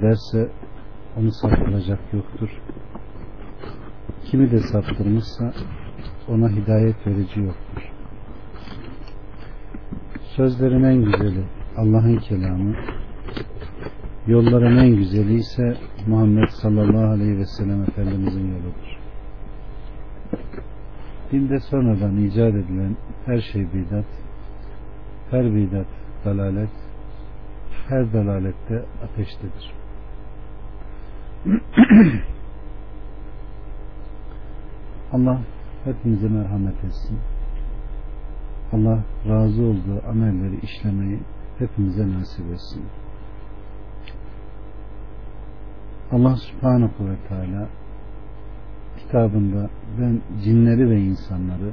derse onu saptıracak yoktur. Kimi de saptırmışsa ona hidayet verici yoktur. Sözlerin en güzeli Allah'ın kelamı, yolların en güzeli ise Muhammed sallallahu aleyhi ve sellem Efendimizin yoludur. Dinde sonradan icat edilen her şey bidat, her bidat dalalet, her dalalette ateştedir. Allah hepimize merhamet etsin. Allah razı olduğu amelleri işlemeyi hepimize nasip etsin. Allah subhanahu ve teala kitabında ben cinleri ve insanları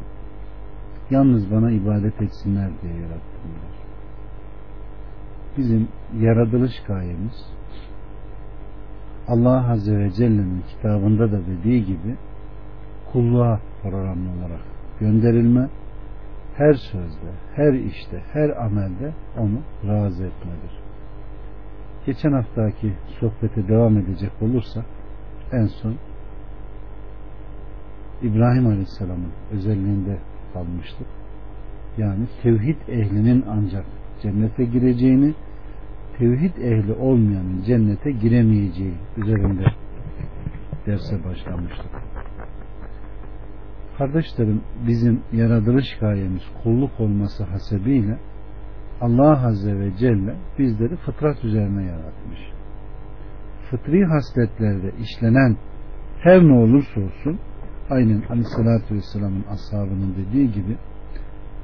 yalnız bana ibadet etsinler diye yarattım. Bizim yaratılış gayemiz Allah Azze ve Celle'nin kitabında da dediği gibi kulluğa programlı olarak gönderilme her sözde, her işte, her amelde onu razı etmedir. Geçen haftaki sohbete devam edecek olursak en son İbrahim Aleyhisselam'ın özelliğinde kalmıştık. Yani tevhid ehlinin ancak cennete gireceğini tevhid ehli olmayanın cennete giremeyeceği üzerinde derse başlamıştık. Kardeşlerim bizim yaratılış gayemiz kulluk olması hasebiyle Allah Azze ve Celle bizleri fıtrat üzerine yaratmış. Fıtri hasletlerde işlenen her ne olursa olsun aynen Aleyhisselatü Vesselam'ın ashabının dediği gibi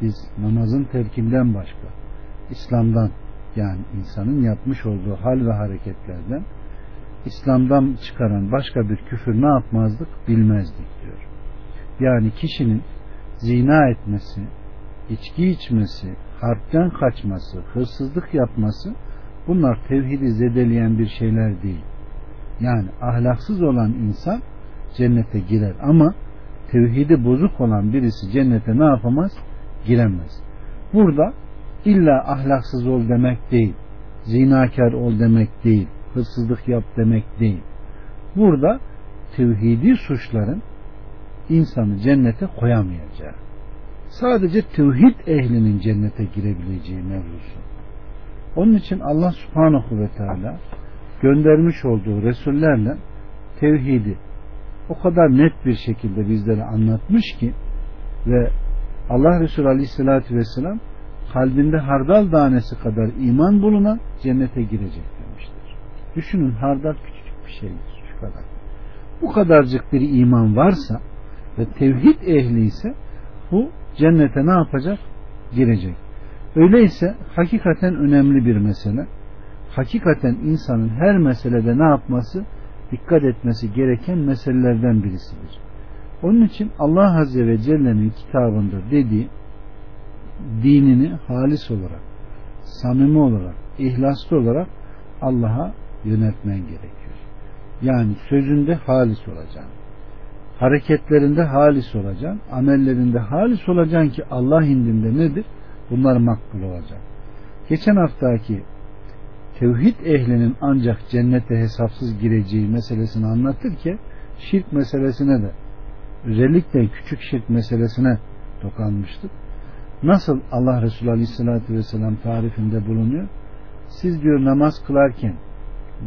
biz namazın terkinden başka İslam'dan yani insanın yapmış olduğu hal ve hareketlerden İslam'dan çıkaran başka bir küfür ne yapmazdık bilmezdik diyor. Yani kişinin zina etmesi, içki içmesi, harpten kaçması, hırsızlık yapması bunlar tevhidi zedeleyen bir şeyler değil. Yani ahlaksız olan insan cennete girer ama tevhidi bozuk olan birisi cennete ne yapamaz? Giremez. Burada illa ahlaksız ol demek değil. Zinakar ol demek değil. Hırsızlık yap demek değil. Burada tevhidi suçların insanı cennete koyamayacağı. Sadece tevhid ehlinin cennete girebileceği mevzusu. Onun için Allah subhanahu ve teala göndermiş olduğu Resullerle tevhidi o kadar net bir şekilde bizlere anlatmış ki ve Allah Resulü Aleyhisselatü Vesselam kalbinde hardal tanesi kadar iman bulunan cennete girecek demiştir. Düşünün hardal küçücük bir şeydir şu kadar. Bu kadarcık bir iman varsa ve tevhid ehli ise bu cennete ne yapacak? Girecek. Öyleyse hakikaten önemli bir mesele. Hakikaten insanın her meselede ne yapması? Dikkat etmesi gereken meselelerden birisidir. Onun için Allah Azze ve Celle'nin kitabında dediği dinini halis olarak, samimi olarak, ihlaslı olarak Allah'a yönetmen gerekiyor. Yani sözünde halis olacaksın. Hareketlerinde halis olacaksın. Amellerinde halis olacaksın ki Allah indinde nedir? Bunlar makbul olacak. Geçen haftaki tevhid ehlinin ancak cennete hesapsız gireceği meselesini anlatırken şirk meselesine de özellikle küçük şirk meselesine dokanmıştık. Nasıl Allah Resulü Aleyhisselatü Vesselam tarifinde bulunuyor? Siz diyor namaz kılarken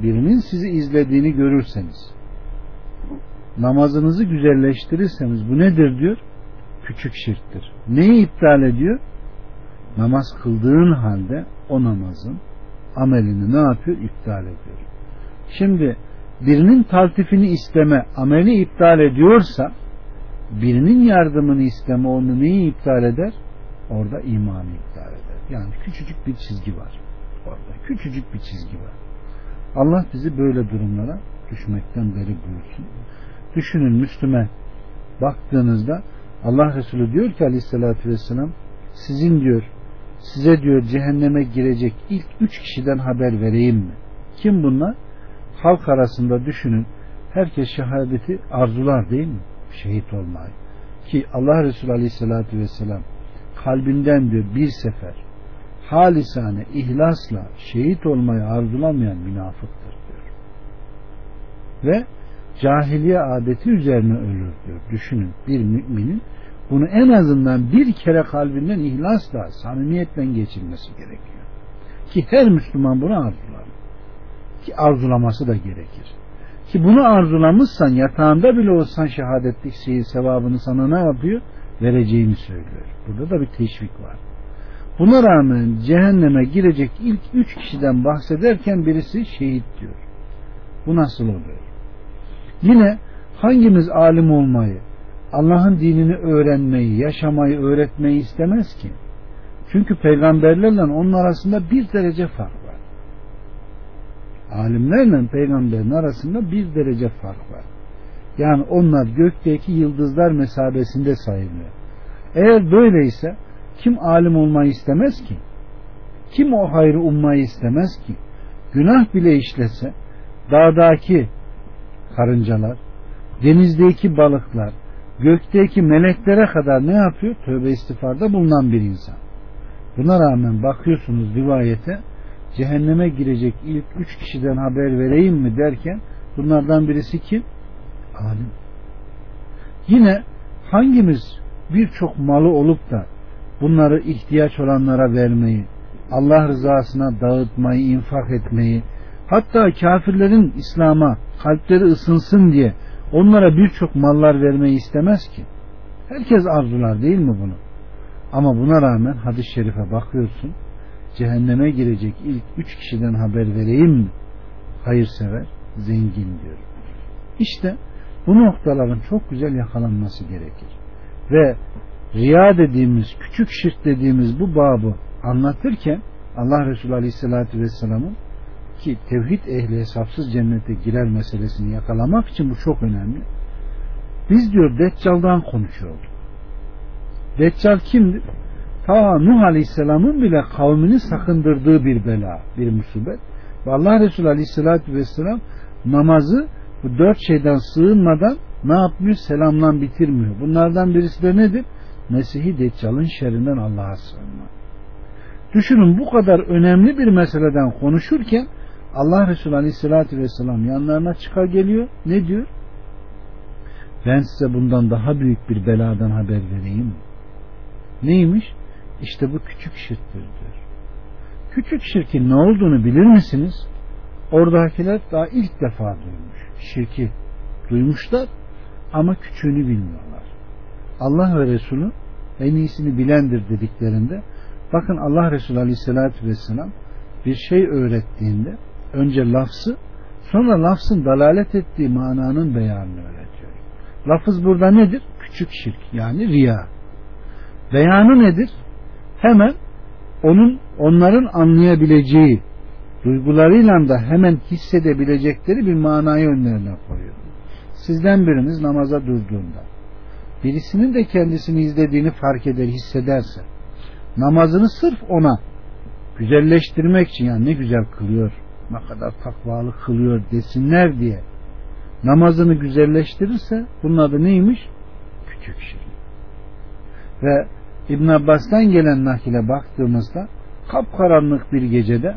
birinin sizi izlediğini görürseniz namazınızı güzelleştirirseniz bu nedir diyor? Küçük şirktir. Neyi iptal ediyor? Namaz kıldığın halde o namazın amelini ne yapıyor? İptal ediyor. Şimdi birinin taltifini isteme ameli iptal ediyorsa birinin yardımını isteme onu neyi iptal eder? Orada imanı iptal eder. Yani küçücük bir çizgi var. Orada küçücük bir çizgi var. Allah bizi böyle durumlara düşmekten beri buyursun. Düşünün Müslüme baktığınızda Allah Resulü diyor ki aleyhissalatü vesselam sizin diyor size diyor cehenneme girecek ilk üç kişiden haber vereyim mi? Kim bunlar? Halk arasında düşünün herkes şehadeti arzular değil mi? Şehit olmayı. Ki Allah Resulü aleyhissalatü vesselam kalbinden diyor bir sefer halisane ihlasla şehit olmayı arzulamayan münafıktır diyor. ve cahiliye adeti üzerine ölür diyor. Düşünün bir müminin bunu en azından bir kere kalbinden ihlasla, samimiyetle geçilmesi gerekiyor. Ki her Müslüman bunu arzular. Ki arzulaması da gerekir. Ki bunu arzulamışsan yatağında bile olsan şehadetlik şeyin sevabını sana ne yapıyor? Vereceğini söylüyor. Burada da bir teşvik var. Buna rağmen cehenneme girecek ilk üç kişiden bahsederken birisi şehit diyor. Bu nasıl oluyor? Yine hangimiz alim olmayı, Allah'ın dinini öğrenmeyi, yaşamayı, öğretmeyi istemez ki? Çünkü peygamberlerle onun arasında bir derece fark var. Alimlerle peygamberin arasında bir derece fark var. Yani onlar gökteki yıldızlar mesabesinde sayılıyor. Eğer böyleyse kim alim olmayı istemez ki? Kim o hayrı ummayı istemez ki? Günah bile işlese dağdaki karıncalar, denizdeki balıklar, gökteki meleklere kadar ne yapıyor? Tövbe istiğfarda bulunan bir insan. Buna rağmen bakıyorsunuz rivayete cehenneme girecek ilk üç kişiden haber vereyim mi derken bunlardan birisi kim? Alim. Yine hangimiz birçok malı olup da bunları ihtiyaç olanlara vermeyi, Allah rızasına dağıtmayı, infak etmeyi, hatta kafirlerin İslam'a kalpleri ısınsın diye onlara birçok mallar vermeyi istemez ki. Herkes arzular değil mi bunu? Ama buna rağmen hadis-i şerife bakıyorsun cehenneme girecek ilk üç kişiden haber vereyim mi? Hayırsever, zengin diyor. İşte bu noktaların çok güzel yakalanması gerekir. Ve riya dediğimiz, küçük şirk dediğimiz bu babı anlatırken Allah Resulü Aleyhisselatü Vesselam'ın ki tevhid ehli hesapsız cennete girer meselesini yakalamak için bu çok önemli. Biz diyor Deccal'dan konuşuyorduk. Deccal kimdir? Ta Nuh Aleyhisselam'ın bile kavmini sakındırdığı bir bela, bir musibet. Ve Allah Resulü Aleyhisselatü Vesselam namazı bu dört şeyden sığınmadan ne yapmıyor? Selamlan bitirmiyor. Bunlardan birisi de nedir? Mesih-i Deccal'ın şerrinden Allah'a sığınma. Düşünün bu kadar önemli bir meseleden konuşurken Allah Resulü Aleyhisselatü Vesselam yanlarına çıkar geliyor. Ne diyor? Ben size bundan daha büyük bir beladan haber vereyim. Neymiş? İşte bu küçük şirktir diyor. Küçük şirkin ne olduğunu bilir misiniz? Oradakiler daha ilk defa duymuş. Şirki duymuşlar ama küçüğünü bilmiyorlar. Allah ve Resulü en iyisini bilendir dediklerinde bakın Allah Resulü Aleyhisselatü Vesselam bir şey öğrettiğinde önce lafzı sonra lafzın dalalet ettiği mananın beyanını öğretiyor. Lafız burada nedir? Küçük şirk yani riya. Beyanı nedir? Hemen onun onların anlayabileceği duygularıyla da hemen hissedebilecekleri bir manayı önlerine koyuyor. Sizden biriniz namaza durduğunda birisinin de kendisini izlediğini fark eder, hissederse namazını sırf ona güzelleştirmek için yani ne güzel kılıyor, ne kadar takvalı kılıyor desinler diye namazını güzelleştirirse bunun adı neymiş? Küçük şirk. Ve İbn Abbas'tan gelen nakile baktığımızda kapkaranlık bir gecede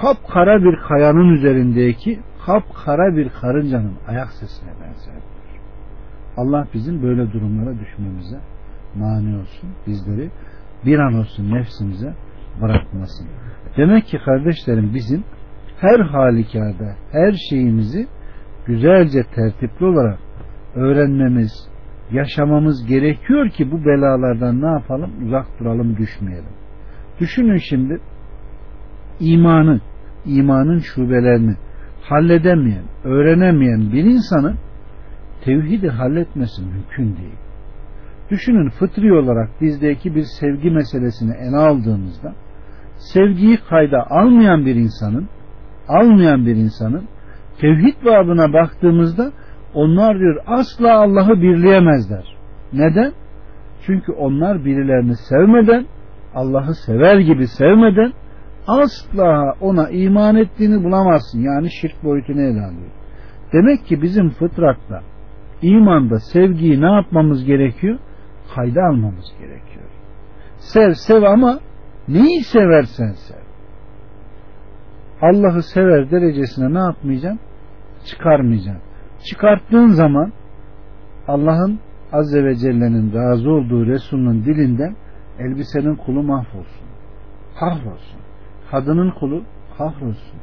kapkara bir kayanın üzerindeki kapkara bir karıncanın ayak sesine benzer. Allah bizim böyle durumlara düşmemize mani olsun. Bizleri bir an olsun nefsimize bırakmasın. Demek ki kardeşlerim bizim her halükarda her şeyimizi güzelce tertipli olarak öğrenmemiz, yaşamamız gerekiyor ki bu belalardan ne yapalım? Uzak duralım, düşmeyelim. Düşünün şimdi imanı, imanın şubelerini halledemeyen, öğrenemeyen bir insanın tevhidi halletmesi mümkün değil. Düşünün fıtri olarak bizdeki bir sevgi meselesini ele aldığımızda sevgiyi kayda almayan bir insanın almayan bir insanın tevhid babına baktığımızda onlar diyor asla Allah'ı birleyemezler. Neden? Çünkü onlar birilerini sevmeden Allah'ı sever gibi sevmeden asla ona iman ettiğini bulamazsın. Yani şirk boyutunu ele alıyor. Demek ki bizim fıtratta imanda sevgiyi ne yapmamız gerekiyor? Kayda almamız gerekiyor. Sev sev ama neyi seversen sev. Allah'ı sever derecesine ne yapmayacaksın? çıkarmayacaksın. Çıkarttığın zaman Allah'ın Azze ve Celle'nin razı olduğu Resul'ün dilinden elbisenin kulu mahvolsun. Kahrolsun. Kadının kulu kahrolsun.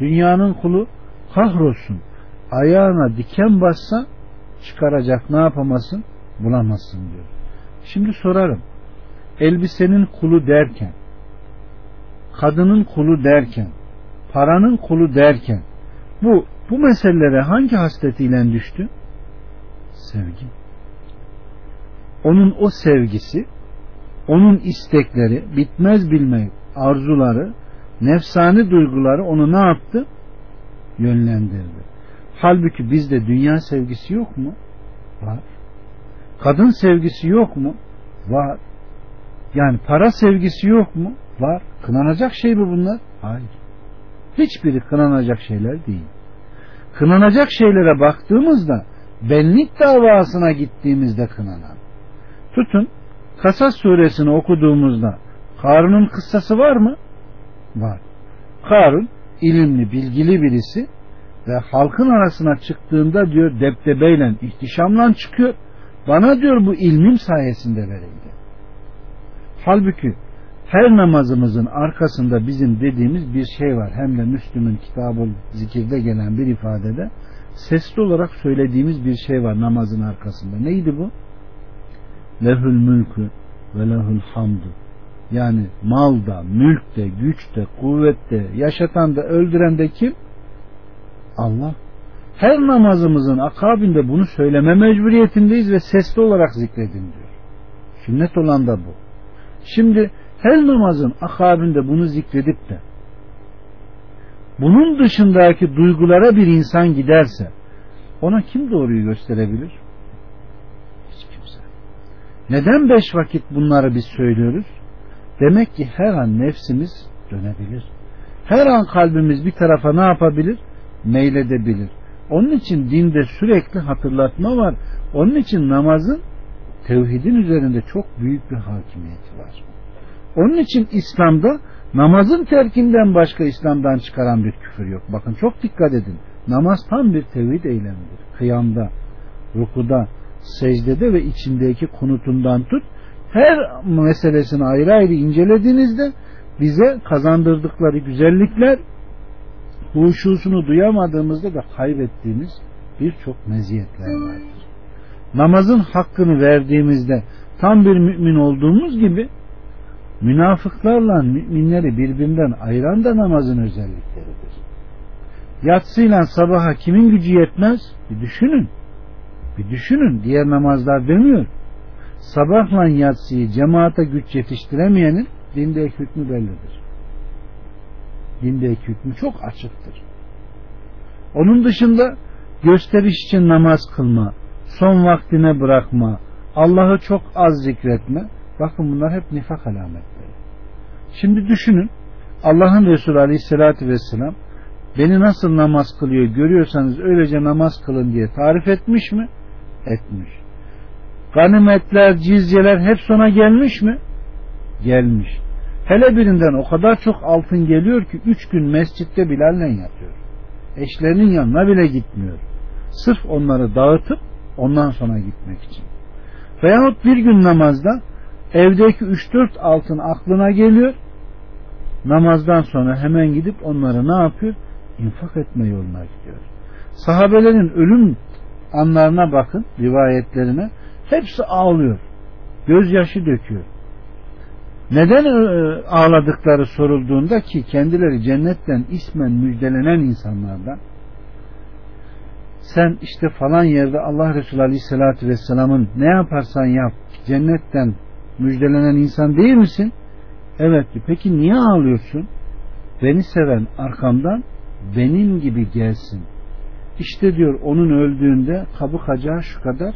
Dünyanın kulu kahrolsun. Ayağına diken bassa çıkaracak ne yapamasın? Bulamazsın diyor. Şimdi sorarım. Elbisenin kulu derken kadının kulu derken paranın kulu derken bu bu meselelere hangi hasletiyle düştü? Sevgi. Onun o sevgisi, onun istekleri, bitmez bilmek arzuları, nefsani duyguları onu ne yaptı? Yönlendirdi. Halbuki bizde dünya sevgisi yok mu? Var. Kadın sevgisi yok mu? Var. Yani para sevgisi yok mu? Var. Kınanacak şey mi bunlar? Hayır. Hiçbiri kınanacak şeyler değil. Kınanacak şeylere baktığımızda benlik davasına gittiğimizde kınanan. Tutun Kasas suresini okuduğumuzda Karun'un kıssası var mı? Var. Karun ilimli, bilgili birisi ve halkın arasına çıktığında diyor deptebeyle, ihtişamla çıkıyor. Bana diyor bu ilmim sayesinde verildi. Halbuki her namazımızın arkasında bizim dediğimiz bir şey var. Hem de Müslüm'ün kitabı zikirde gelen bir ifadede sesli olarak söylediğimiz bir şey var namazın arkasında. Neydi bu? Lehül mülkü ve lehül hamdu. Yani malda, mülkte, güçte, kuvvette, yaşatan da öldüren de kim? Allah. Her namazımızın akabinde bunu söyleme mecburiyetindeyiz ve sesli olarak zikredin diyor. Sünnet olan da bu. Şimdi her namazın akabinde bunu zikredip de bunun dışındaki duygulara bir insan giderse ona kim doğruyu gösterebilir? Hiç kimse. Neden beş vakit bunları biz söylüyoruz? Demek ki her an nefsimiz dönebilir. Her an kalbimiz bir tarafa ne yapabilir? Meyledebilir. Onun için dinde sürekli hatırlatma var. Onun için namazın tevhidin üzerinde çok büyük bir hakimiyeti var. Onun için İslam'da namazın terkinden başka İslam'dan çıkaran bir küfür yok. Bakın çok dikkat edin. Namaz tam bir tevhid eylemidir. Kıyamda, rukuda, secdede ve içindeki kunutundan tut her meselesini ayrı ayrı incelediğinizde bize kazandırdıkları güzellikler huşusunu duyamadığımızda da kaybettiğimiz birçok meziyetler vardır. Namazın hakkını verdiğimizde tam bir mümin olduğumuz gibi münafıklarla müminleri birbirinden ayıran da namazın özellikleridir. Yatsıyla sabaha kimin gücü yetmez? Bir düşünün. Bir düşünün. Diğer namazlar demiyor. Sabahla yatsıyı cemaate güç yetiştiremeyenin dindeki hükmü bellidir. Dindeki hükmü çok açıktır. Onun dışında gösteriş için namaz kılma, son vaktine bırakma, Allah'ı çok az zikretme, Bakın bunlar hep nifak alametleri. Şimdi düşünün Allah'ın Resulü Aleyhisselatü Vesselam beni nasıl namaz kılıyor görüyorsanız öylece namaz kılın diye tarif etmiş mi? Etmiş. Ganimetler, cizyeler hep sona gelmiş mi? Gelmiş. Hele birinden o kadar çok altın geliyor ki üç gün mescitte Bilal'le yatıyor. Eşlerinin yanına bile gitmiyor. Sırf onları dağıtıp ondan sonra gitmek için. Veyahut bir gün namazda evdeki 3-4 altın aklına geliyor. Namazdan sonra hemen gidip onları ne yapıyor? İnfak etme yoluna gidiyor. Sahabelerin ölüm anlarına bakın, rivayetlerine. Hepsi ağlıyor. Gözyaşı döküyor. Neden e, ağladıkları sorulduğunda ki kendileri cennetten ismen müjdelenen insanlardan sen işte falan yerde Allah Resulü Aleyhisselatü Vesselam'ın ne yaparsan yap cennetten müjdelenen insan değil misin? Evet. Peki niye ağlıyorsun? Beni seven arkamdan benim gibi gelsin. İşte diyor onun öldüğünde kabuk acağı şu kadar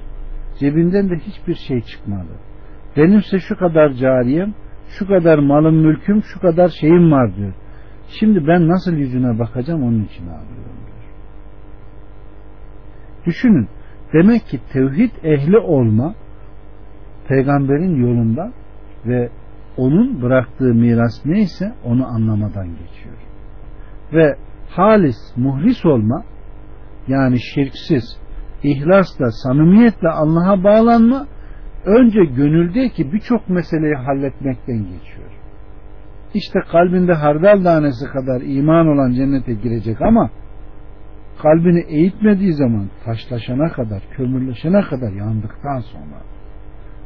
cebinden de hiçbir şey çıkmadı. Benimse şu kadar cariyem, şu kadar malım mülküm, şu kadar şeyim var diyor. Şimdi ben nasıl yüzüne bakacağım onun için ağlıyorum diyor. Düşünün. Demek ki tevhid ehli olma peygamberin yolunda ve onun bıraktığı miras neyse onu anlamadan geçiyor. Ve halis, muhlis olma yani şirksiz, ihlasla, samimiyetle Allah'a bağlanma önce gönüldeki birçok meseleyi halletmekten geçiyor. İşte kalbinde hardal tanesi kadar iman olan cennete girecek ama kalbini eğitmediği zaman taşlaşana kadar, kömürleşene kadar yandıktan sonra.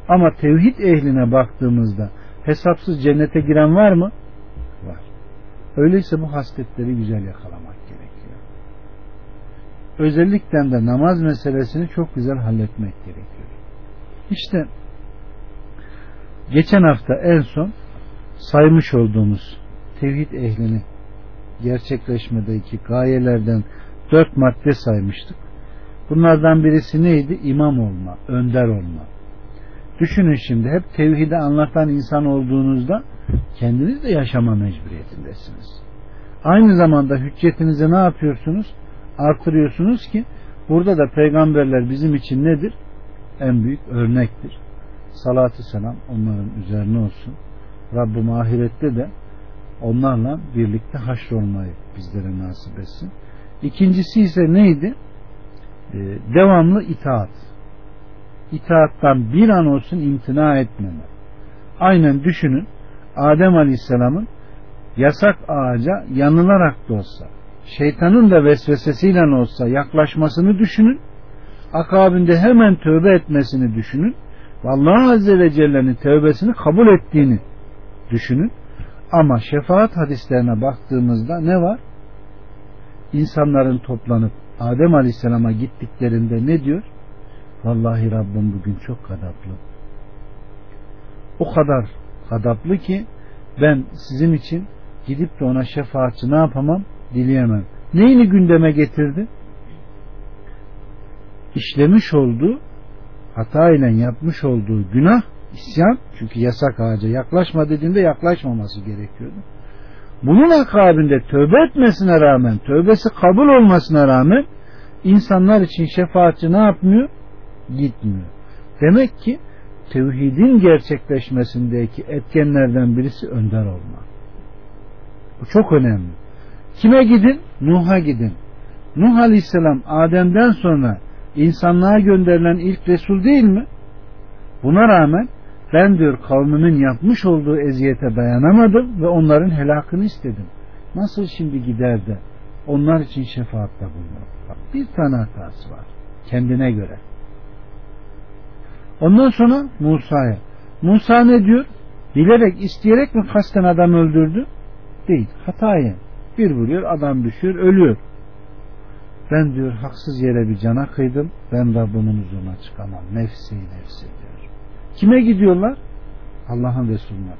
Ama tevhid ehline baktığımızda hesapsız cennete giren var mı? Var. Öyleyse bu hasletleri güzel yakalamak. Özellikle de namaz meselesini çok güzel halletmek gerekiyor. İşte geçen hafta en son saymış olduğumuz tevhid ehlini gerçekleşmedeki gayelerden dört madde saymıştık. Bunlardan birisi neydi? İmam olma, önder olma. Düşünün şimdi hep tevhidi anlatan insan olduğunuzda kendiniz de yaşama mecburiyetindesiniz. Aynı zamanda hüccetinizi ne yapıyorsunuz? Artırıyorsunuz ki burada da peygamberler bizim için nedir? En büyük örnektir. Salatü selam onların üzerine olsun. Rabbim ahirette de onlarla birlikte haşrolmayı bizlere nasip etsin. İkincisi ise neydi? Ee, devamlı itaat. İtaattan bir an olsun imtina etmeme. Aynen düşünün Adem Aleyhisselam'ın yasak ağaca yanılarak da olsa şeytanın da vesvesesiyle olsa yaklaşmasını düşünün. Akabinde hemen tövbe etmesini düşünün. Ve Allah Azze ve Celle'nin tövbesini kabul ettiğini düşünün. Ama şefaat hadislerine baktığımızda ne var? İnsanların toplanıp Adem Aleyhisselam'a gittiklerinde ne diyor? Vallahi Rabbim bugün çok kadaplı. O kadar kadaplı ki ben sizin için gidip de ona şefaatçi ne yapamam? Dileyemem. Neyini gündeme getirdi? İşlemiş olduğu hata ile yapmış olduğu günah isyan çünkü yasak ağaca yaklaşma dediğinde yaklaşmaması gerekiyordu. Bunun akabinde tövbe etmesine rağmen tövbesi kabul olmasına rağmen insanlar için şefaatçi ne yapmıyor? Gitmiyor. Demek ki tevhidin gerçekleşmesindeki etkenlerden birisi önder olma. Bu çok önemli. Kime gidin? Nuh'a gidin. Nuh Aleyhisselam Adem'den sonra insanlığa gönderilen ilk Resul değil mi? Buna rağmen ben diyor kavmimin yapmış olduğu eziyete dayanamadım ve onların helakını istedim. Nasıl şimdi gider de onlar için şefaatte bulunur? Bir tane hatası var. Kendine göre. Ondan sonra Musa'ya. Musa ne diyor? Bilerek, isteyerek mi kasten adam öldürdü? Değil. Hataya. Bir vuruyor, adam düşüyor, ölüyor. Ben diyor haksız yere bir cana kıydım. Ben Rabbimin huzuruna çıkamam. Nefsi nefsi diyor. Kime gidiyorlar? Allah'ın Resulüne.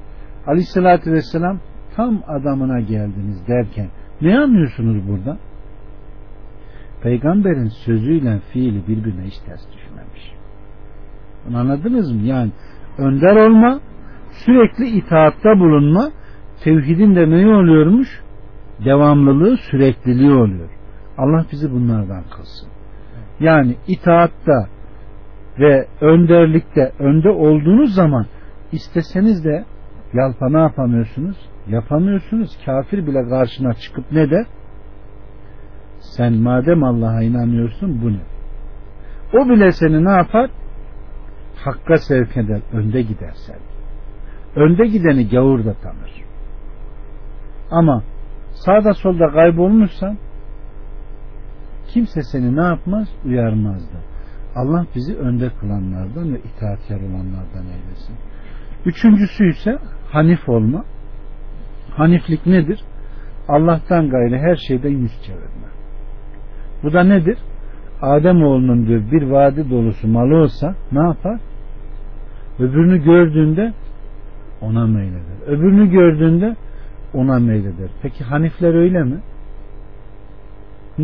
Aleyhissalatü vesselam tam adamına geldiniz derken ne anlıyorsunuz burada? Peygamberin sözüyle fiili birbirine hiç ters düşmemiş. Bunu anladınız mı? Yani önder olma, sürekli itaatta bulunma, tevhidin de ne oluyormuş? Devamlılığı, sürekliliği oluyor. Allah bizi bunlardan kılsın. Yani itaatta ve önderlikte önde olduğunuz zaman isteseniz de yalpa ne yapamıyorsunuz? Yapamıyorsunuz. Kafir bile karşına çıkıp ne der? Sen madem Allah'a inanıyorsun bu ne? O bile seni ne yapar? Hakka sevk eder. Önde gidersen. Önde gideni gavur da tanır. Ama sağda solda kaybolmuşsan kimse seni ne yapmaz? Uyarmaz da. Allah bizi önde kılanlardan ve itaatkar olanlardan eylesin. Üçüncüsü ise hanif olma. Haniflik nedir? Allah'tan gayrı her şeyden yüz çevirme. Bu da nedir? Adem oğlunun diyor bir vadi dolusu malı olsa ne yapar? Öbürünü gördüğünde ona meyleder. Öbürünü gördüğünde ona meyleder. Peki Hanifler öyle mi? Hı?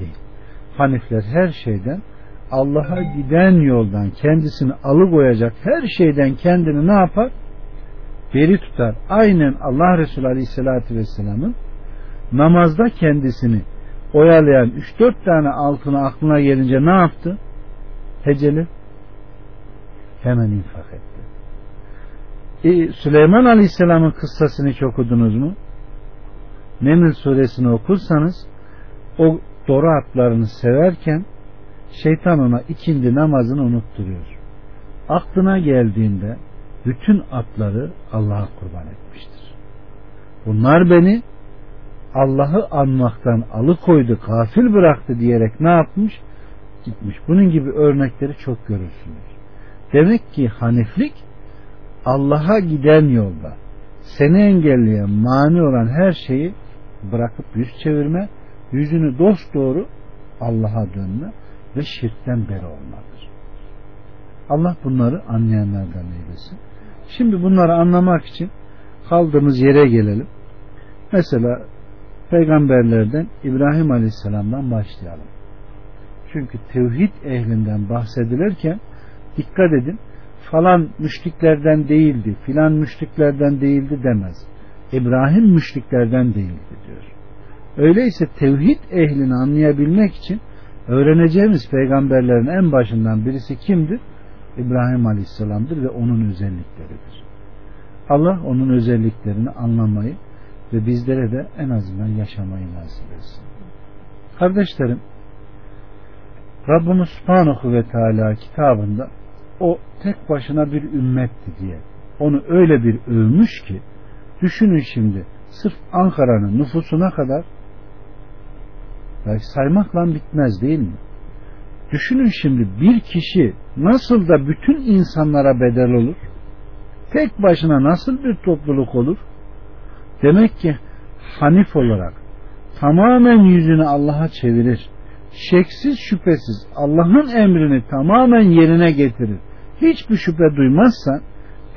Değil. Hanifler her şeyden Allah'a giden yoldan kendisini alıkoyacak her şeyden kendini ne yapar? Beri tutar. Aynen Allah Resulü Aleyhisselatü Vesselam'ın namazda kendisini oyalayan 3-4 tane altına aklına gelince ne yaptı? Heceli hemen infak etti. E, Süleyman Aleyhisselam'ın kıssasını hiç okudunuz mu? Neml suresini okursanız o doğru atlarını severken şeytan ona ikindi namazını unutturuyor. Aklına geldiğinde bütün atları Allah'a kurban etmiştir. Bunlar beni Allah'ı anmaktan alıkoydu, kafil bıraktı diyerek ne yapmış? Gitmiş. Bunun gibi örnekleri çok görürsünüz. Demek ki haniflik Allah'a giden yolda seni engelleyen, mani olan her şeyi bırakıp yüz çevirme, yüzünü dost doğru Allah'a dönme ve şirkten beri olmadır. Allah bunları anlayanlardan eylesin. Şimdi bunları anlamak için kaldığımız yere gelelim. Mesela peygamberlerden İbrahim Aleyhisselam'dan başlayalım. Çünkü tevhid ehlinden bahsedilirken dikkat edin falan müşriklerden değildi, filan müşriklerden değildi demez. İbrahim müşriklerden değildi diyor. Öyleyse tevhid ehlini anlayabilmek için öğreneceğimiz peygamberlerin en başından birisi kimdir? İbrahim Aleyhisselam'dır ve onun özellikleridir. Allah onun özelliklerini anlamayı ve bizlere de en azından yaşamayı nasip etsin. Kardeşlerim, Rabbimiz Subhanahu ve Teala kitabında o tek başına bir ümmetti diye onu öyle bir övmüş ki düşünün şimdi sırf Ankara'nın nüfusuna kadar belki saymakla bitmez değil mi? Düşünün şimdi bir kişi nasıl da bütün insanlara bedel olur? Tek başına nasıl bir topluluk olur? Demek ki Hanif olarak tamamen yüzünü Allah'a çevirir. Şeksiz şüphesiz Allah'ın emrini tamamen yerine getirir. Hiçbir şüphe duymazsan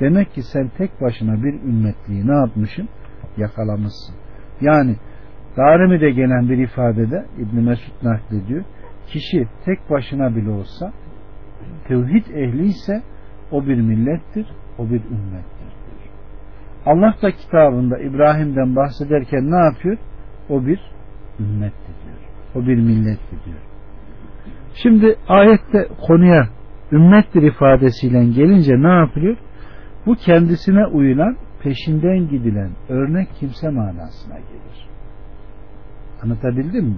demek ki sen tek başına bir ümmetliği ne yapmışsın? Yakalamışsın. Yani Darimi'de gelen bir ifadede İbn Mesud naklediyor. Kişi tek başına bile olsa tevhid ehli ise o bir millettir, o bir ümmettir. Allah da kitabında İbrahim'den bahsederken ne yapıyor? O bir ümmettir diyor. O bir millettir diyor. Şimdi ayette konuya ümmettir ifadesiyle gelince ne yapılıyor? Bu kendisine uyulan, peşinden gidilen örnek kimse manasına gelir. Anlatabildim mi?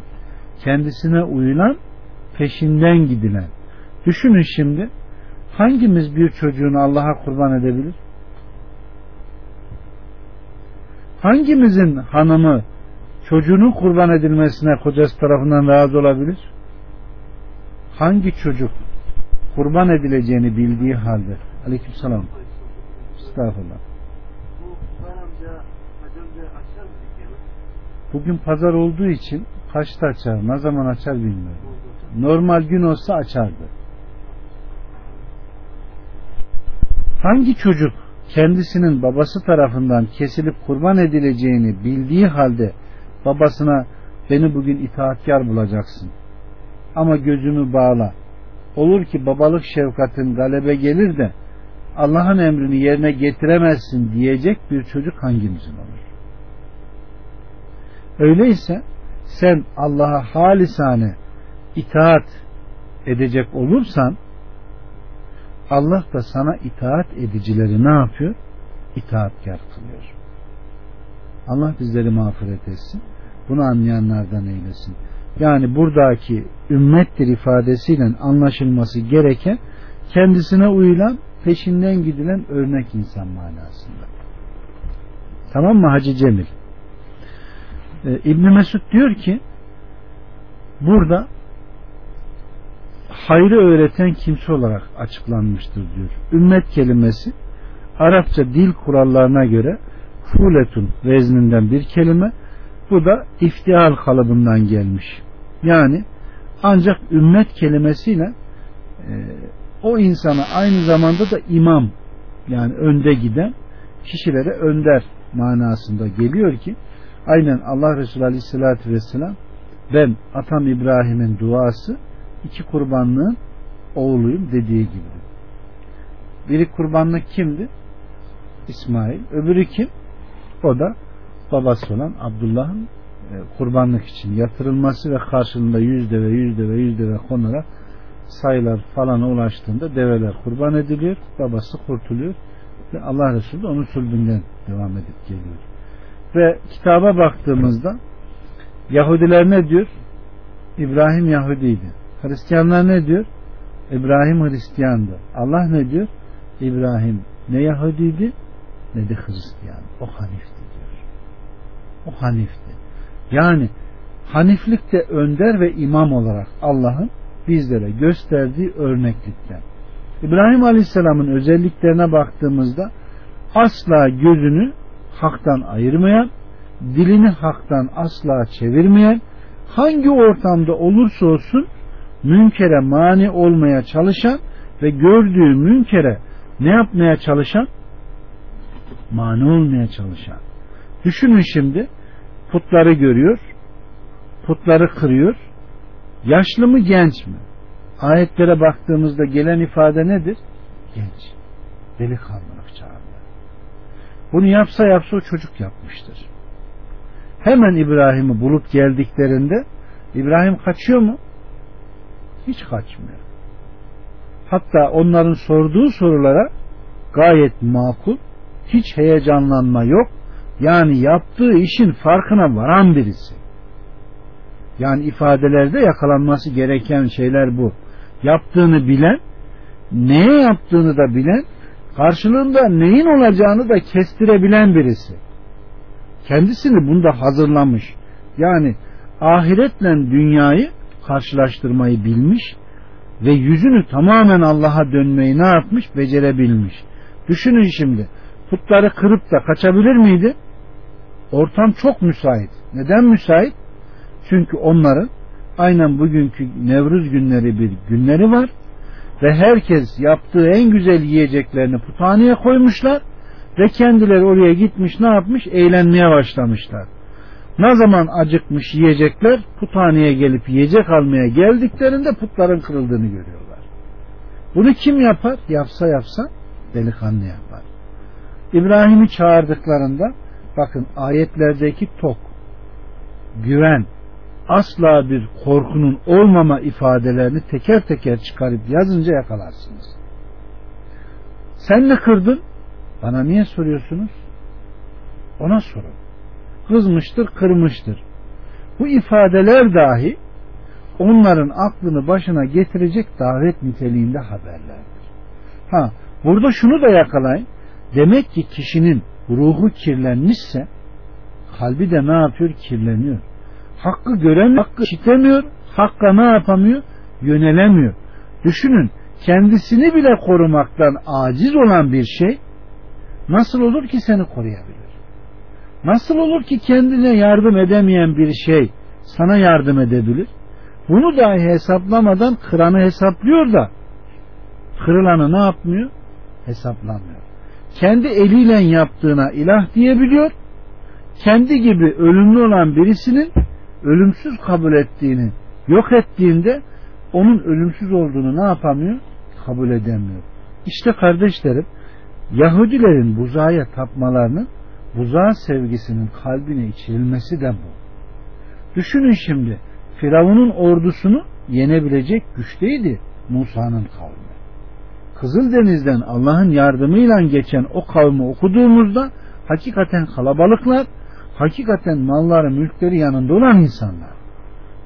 Kendisine uyulan, peşinden gidilen. Düşünün şimdi hangimiz bir çocuğunu Allah'a kurban edebilir? Hangimizin hanımı çocuğunun kurban edilmesine kocası tarafından razı olabilir? Hangi çocuk kurban edileceğini bildiği halde aleyküm selam estağfurullah bugün pazar olduğu için kaçta açar ne zaman açar bilmiyorum. Normal gün olsa açardı. Hangi çocuk kendisinin babası tarafından kesilip kurban edileceğini bildiği halde babasına beni bugün itaatkar bulacaksın ama gözümü bağla olur ki babalık şefkatin galebe gelir de Allah'ın emrini yerine getiremezsin diyecek bir çocuk hangimizin olur? Öyleyse sen Allah'a halisane itaat edecek olursan Allah da sana itaat edicileri ne yapıyor? İtaatkar kılıyor. Allah bizleri mağfiret etsin. Bunu anlayanlardan eylesin. Yani buradaki ümmettir ifadesiyle anlaşılması gereken kendisine uyulan peşinden gidilen örnek insan manasında. Tamam mı Hacı Cemil? Ee, İbn Mesud diyor ki burada hayrı öğreten kimse olarak açıklanmıştır diyor. Ümmet kelimesi Arapça dil kurallarına göre fuletun vezninden bir kelime bu da iftial kalıbından gelmiş. Yani ancak ümmet kelimesiyle e, o insana aynı zamanda da imam yani önde giden kişilere önder manasında geliyor ki aynen Allah Resulü Aleyhisselatü Vesselam ben atam İbrahim'in duası iki kurbanlığın oğluyum dediği gibi. Biri kurbanlık kimdi? İsmail. Öbürü kim? O da babası olan Abdullah'ın e, kurbanlık için yatırılması ve karşılığında yüz deve, yüz deve, yüz deve konarak sayılar falana ulaştığında develer kurban ediliyor. Babası kurtuluyor. Ve Allah Resulü onun sulbünden devam edip geliyor. Ve kitaba baktığımızda Yahudiler ne diyor? İbrahim Yahudiydi. Hristiyanlar ne diyor? İbrahim Hristiyandı. Allah ne diyor? İbrahim ne Yahudiydi ne de Hristiyan. O diyor. O Hanifti. Yani Haniflikte önder ve imam olarak Allah'ın bizlere gösterdiği örneklikten. İbrahim Aleyhisselam'ın özelliklerine baktığımızda asla gözünü haktan ayırmayan, dilini haktan asla çevirmeyen, hangi ortamda olursa olsun münkere mani olmaya çalışan ve gördüğü münkere ne yapmaya çalışan? Mani olmaya çalışan. Düşünün şimdi putları görüyor, putları kırıyor. Yaşlı mı genç mi? Ayetlere baktığımızda gelen ifade nedir? Genç. Delikanlılık çağında. Bunu yapsa yapsa o çocuk yapmıştır. Hemen İbrahim'i bulup geldiklerinde İbrahim kaçıyor mu? Hiç kaçmıyor. Hatta onların sorduğu sorulara gayet makul, hiç heyecanlanma yok. Yani yaptığı işin farkına varan birisi. Yani ifadelerde yakalanması gereken şeyler bu. Yaptığını bilen, neye yaptığını da bilen, karşılığında neyin olacağını da kestirebilen birisi. Kendisini bunda hazırlamış. Yani ahiretle dünyayı karşılaştırmayı bilmiş ve yüzünü tamamen Allah'a dönmeyi ne yapmış? Becerebilmiş. Düşünün şimdi putları kırıp da kaçabilir miydi? Ortam çok müsait. Neden müsait? Çünkü onların aynen bugünkü Nevruz günleri bir günleri var ve herkes yaptığı en güzel yiyeceklerini puthaneye koymuşlar ve kendileri oraya gitmiş ne yapmış? Eğlenmeye başlamışlar. Ne zaman acıkmış yiyecekler puthaneye gelip yiyecek almaya geldiklerinde putların kırıldığını görüyorlar. Bunu kim yapar? Yapsa yapsa delikanlı yapar. İbrahim'i çağırdıklarında bakın ayetlerdeki tok, güven, asla bir korkunun olmama ifadelerini teker teker çıkarıp yazınca yakalarsınız. Sen ne kırdın? Bana niye soruyorsunuz? Ona sorun. Kızmıştır, kırmıştır. Bu ifadeler dahi onların aklını başına getirecek davet niteliğinde haberlerdir. Ha, burada şunu da yakalayın. Demek ki kişinin ruhu kirlenmişse kalbi de ne yapıyor? Kirleniyor. Hakkı göremiyor, hakkı işitemiyor, hakka ne yapamıyor? Yönelemiyor. Düşünün kendisini bile korumaktan aciz olan bir şey nasıl olur ki seni koruyabilir? Nasıl olur ki kendine yardım edemeyen bir şey sana yardım edebilir? Bunu dahi hesaplamadan kıranı hesaplıyor da kırılanı ne yapmıyor? Hesaplamıyor. Kendi eliyle yaptığına ilah diyebiliyor. Kendi gibi ölümlü olan birisinin ölümsüz kabul ettiğini yok ettiğinde onun ölümsüz olduğunu ne yapamıyor? Kabul edemiyor. İşte kardeşlerim Yahudilerin buzaya tapmalarının buzağı sevgisinin kalbine içirilmesi de bu. Düşünün şimdi Firavun'un ordusunu yenebilecek güçteydi Musa'nın kavmi. Kızıldeniz'den Allah'ın yardımıyla geçen o kavmi okuduğumuzda hakikaten kalabalıklar, hakikaten malları, mülkleri yanında olan insanlar.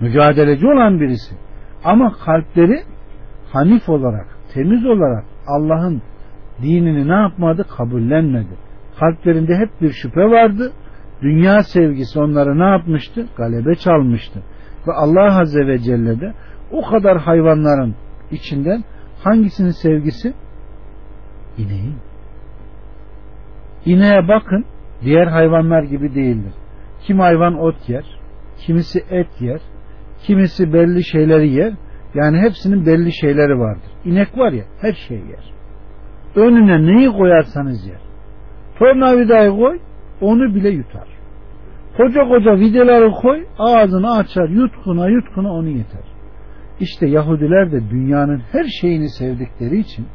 Mücadeleci olan birisi. Ama kalpleri hanif olarak, temiz olarak Allah'ın dinini ne yapmadı? Kabullenmedi. Kalplerinde hep bir şüphe vardı. Dünya sevgisi onları ne yapmıştı? Galebe çalmıştı. Ve Allah Azze ve Celle de o kadar hayvanların içinden hangisinin sevgisi? İneğin. İneğe bakın diğer hayvanlar gibi değildir. Kim hayvan ot yer, kimisi et yer, kimisi belli şeyleri yer. Yani hepsinin belli şeyleri vardır. İnek var ya her şey yer. Önüne neyi koyarsanız yer. Tornavidayı koy onu bile yutar. Koca koca vidaları koy ağzını açar yutkuna yutkuna onu yeter. İşte Yahudiler de dünyanın her şeyini sevdikleri için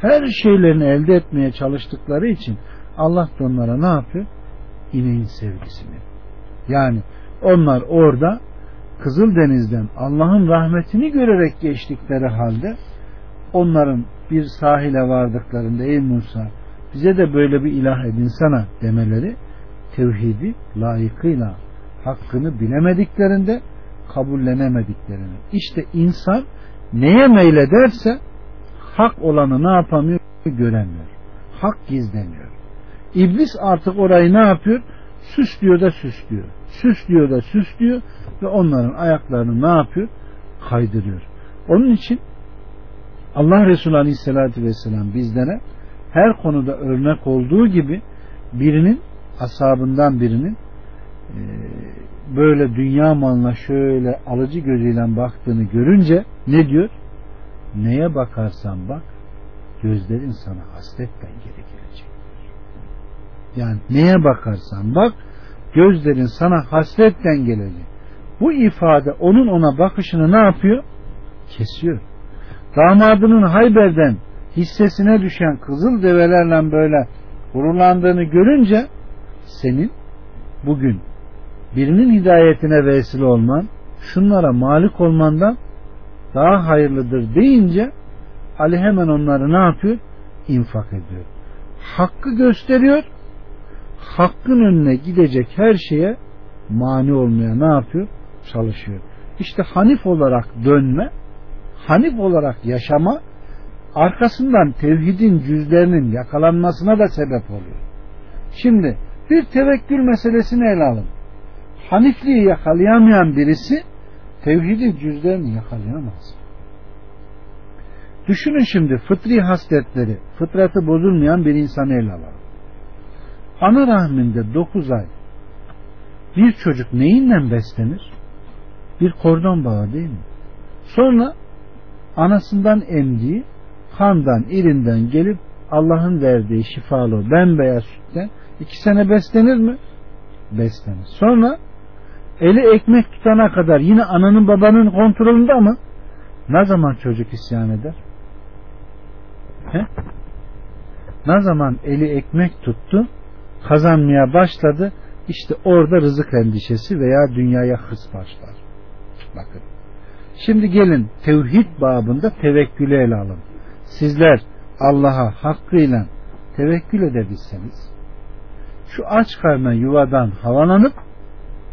her şeylerini elde etmeye çalıştıkları için Allah da onlara ne yapıyor? İneğin sevgisini. Yani onlar orada Kızıldeniz'den Allah'ın rahmetini görerek geçtikleri halde onların bir sahile vardıklarında ey Musa bize de böyle bir ilah edinsene demeleri tevhidi layıkıyla hakkını bilemediklerinde kabullenemediklerini. İşte insan neye meylederse hak olanı ne yapamıyor? Göremiyor. Hak gizleniyor. İblis artık orayı ne yapıyor? Süslüyor da süslüyor. Süslüyor da süslüyor ve onların ayaklarını ne yapıyor? Kaydırıyor. Onun için Allah Resulü Aleyhisselatü Vesselam bizlere her konuda örnek olduğu gibi birinin asabından birinin böyle dünya malına şöyle alıcı gözüyle baktığını görünce ne diyor? Neye bakarsan bak gözlerin sana hasretten geri gelecek. Yani neye bakarsan bak gözlerin sana hasretten gelecek. Bu ifade onun ona bakışını ne yapıyor? Kesiyor. Damadının Hayber'den hissesine düşen kızıl develerle böyle gururlandığını görünce senin bugün birinin hidayetine vesile olman, şunlara malik olmandan daha hayırlıdır deyince Ali hemen onları ne yapıyor? İnfak ediyor. Hakkı gösteriyor. Hakkın önüne gidecek her şeye mani olmaya ne yapıyor? Çalışıyor. İşte Hanif olarak dönme, Hanif olarak yaşama arkasından tevhidin cüzlerinin yakalanmasına da sebep oluyor. Şimdi bir tevekkül meselesini ele alın. Hanifliği yakalayamayan birisi tevhidin cüzlerini yakalayamaz. Düşünün şimdi fıtri hasletleri, fıtratı bozulmayan bir insanı ele alalım. Ana rahminde 9 ay bir çocuk neyinden beslenir? Bir kordon bağı değil mi? Sonra anasından emdiği kandan, irinden gelip Allah'ın verdiği şifalı bembeyaz sütten iki sene beslenir mi? Beslenir. Sonra eli ekmek tutana kadar yine ananın babanın kontrolünde ama ne zaman çocuk isyan eder? He? Ne zaman eli ekmek tuttu, kazanmaya başladı, işte orada rızık endişesi veya dünyaya hırs başlar. Bakın. Şimdi gelin tevhid babında tevekkülü ele alın. Sizler Allah'a hakkıyla tevekkül edebilseniz şu aç karna yuvadan havalanıp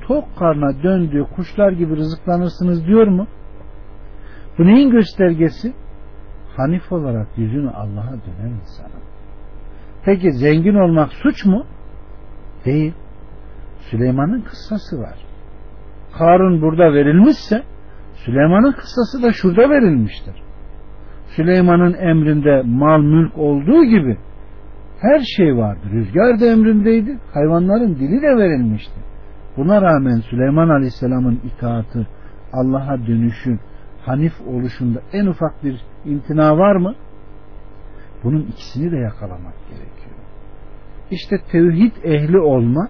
tok karna döndüğü kuşlar gibi rızıklanırsınız diyor mu? Bu neyin göstergesi? Hanif olarak yüzünü Allah'a dönen insanın. Peki zengin olmak suç mu? Değil. Süleyman'ın kıssası var. Karun burada verilmişse Süleyman'ın kıssası da şurada verilmiştir. Süleyman'ın emrinde mal mülk olduğu gibi her şey vardı. Rüzgar da emrindeydi. Hayvanların dili de verilmişti. Buna rağmen Süleyman Aleyhisselam'ın itaatı, Allah'a dönüşü, Hanif oluşunda en ufak bir imtina var mı? Bunun ikisini de yakalamak gerekiyor. İşte tevhid ehli olma,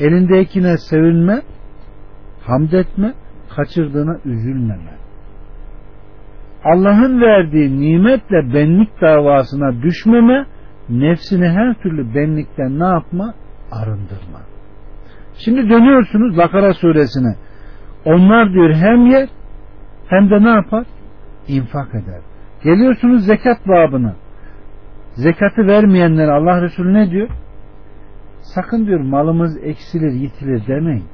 elindekine sevinme, hamd etme, kaçırdığına üzülmeme. Allah'ın verdiği nimetle benlik davasına düşmeme, nefsini her türlü benlikten ne yapma? Arındırma. Şimdi dönüyorsunuz Bakara suresine. Onlar diyor hem yer hem de ne yapar? İnfak eder. Geliyorsunuz zekat babına. Zekatı vermeyenlere Allah Resulü ne diyor? Sakın diyor malımız eksilir yitilir demeyin.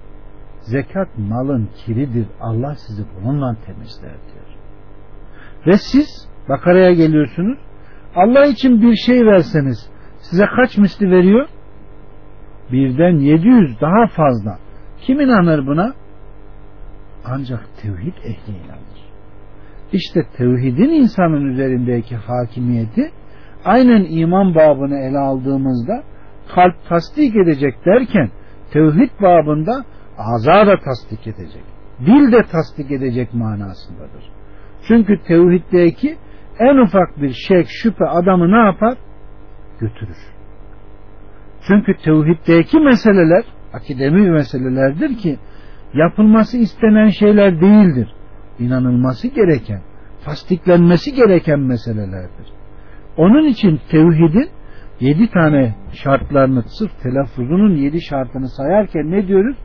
Zekat malın kiridir. Allah sizi bununla temizler diyor. Ve siz Bakara'ya geliyorsunuz. Allah için bir şey verseniz size kaç misli veriyor? Birden 700 daha fazla. Kim inanır buna? Ancak tevhid ehli inanır. İşte tevhidin insanın üzerindeki hakimiyeti aynen iman babını ele aldığımızda kalp tasdik edecek derken tevhid babında aza da tasdik edecek. Dil de tasdik edecek manasındadır. Çünkü tevhiddeki en ufak bir şek, şüphe adamı ne yapar? Götürür. Çünkü tevhiddeki meseleler akidemi meselelerdir ki yapılması istenen şeyler değildir. İnanılması gereken, tasdiklenmesi gereken meselelerdir. Onun için tevhidin yedi tane şartlarını sırf telaffuzunun yedi şartını sayarken ne diyoruz?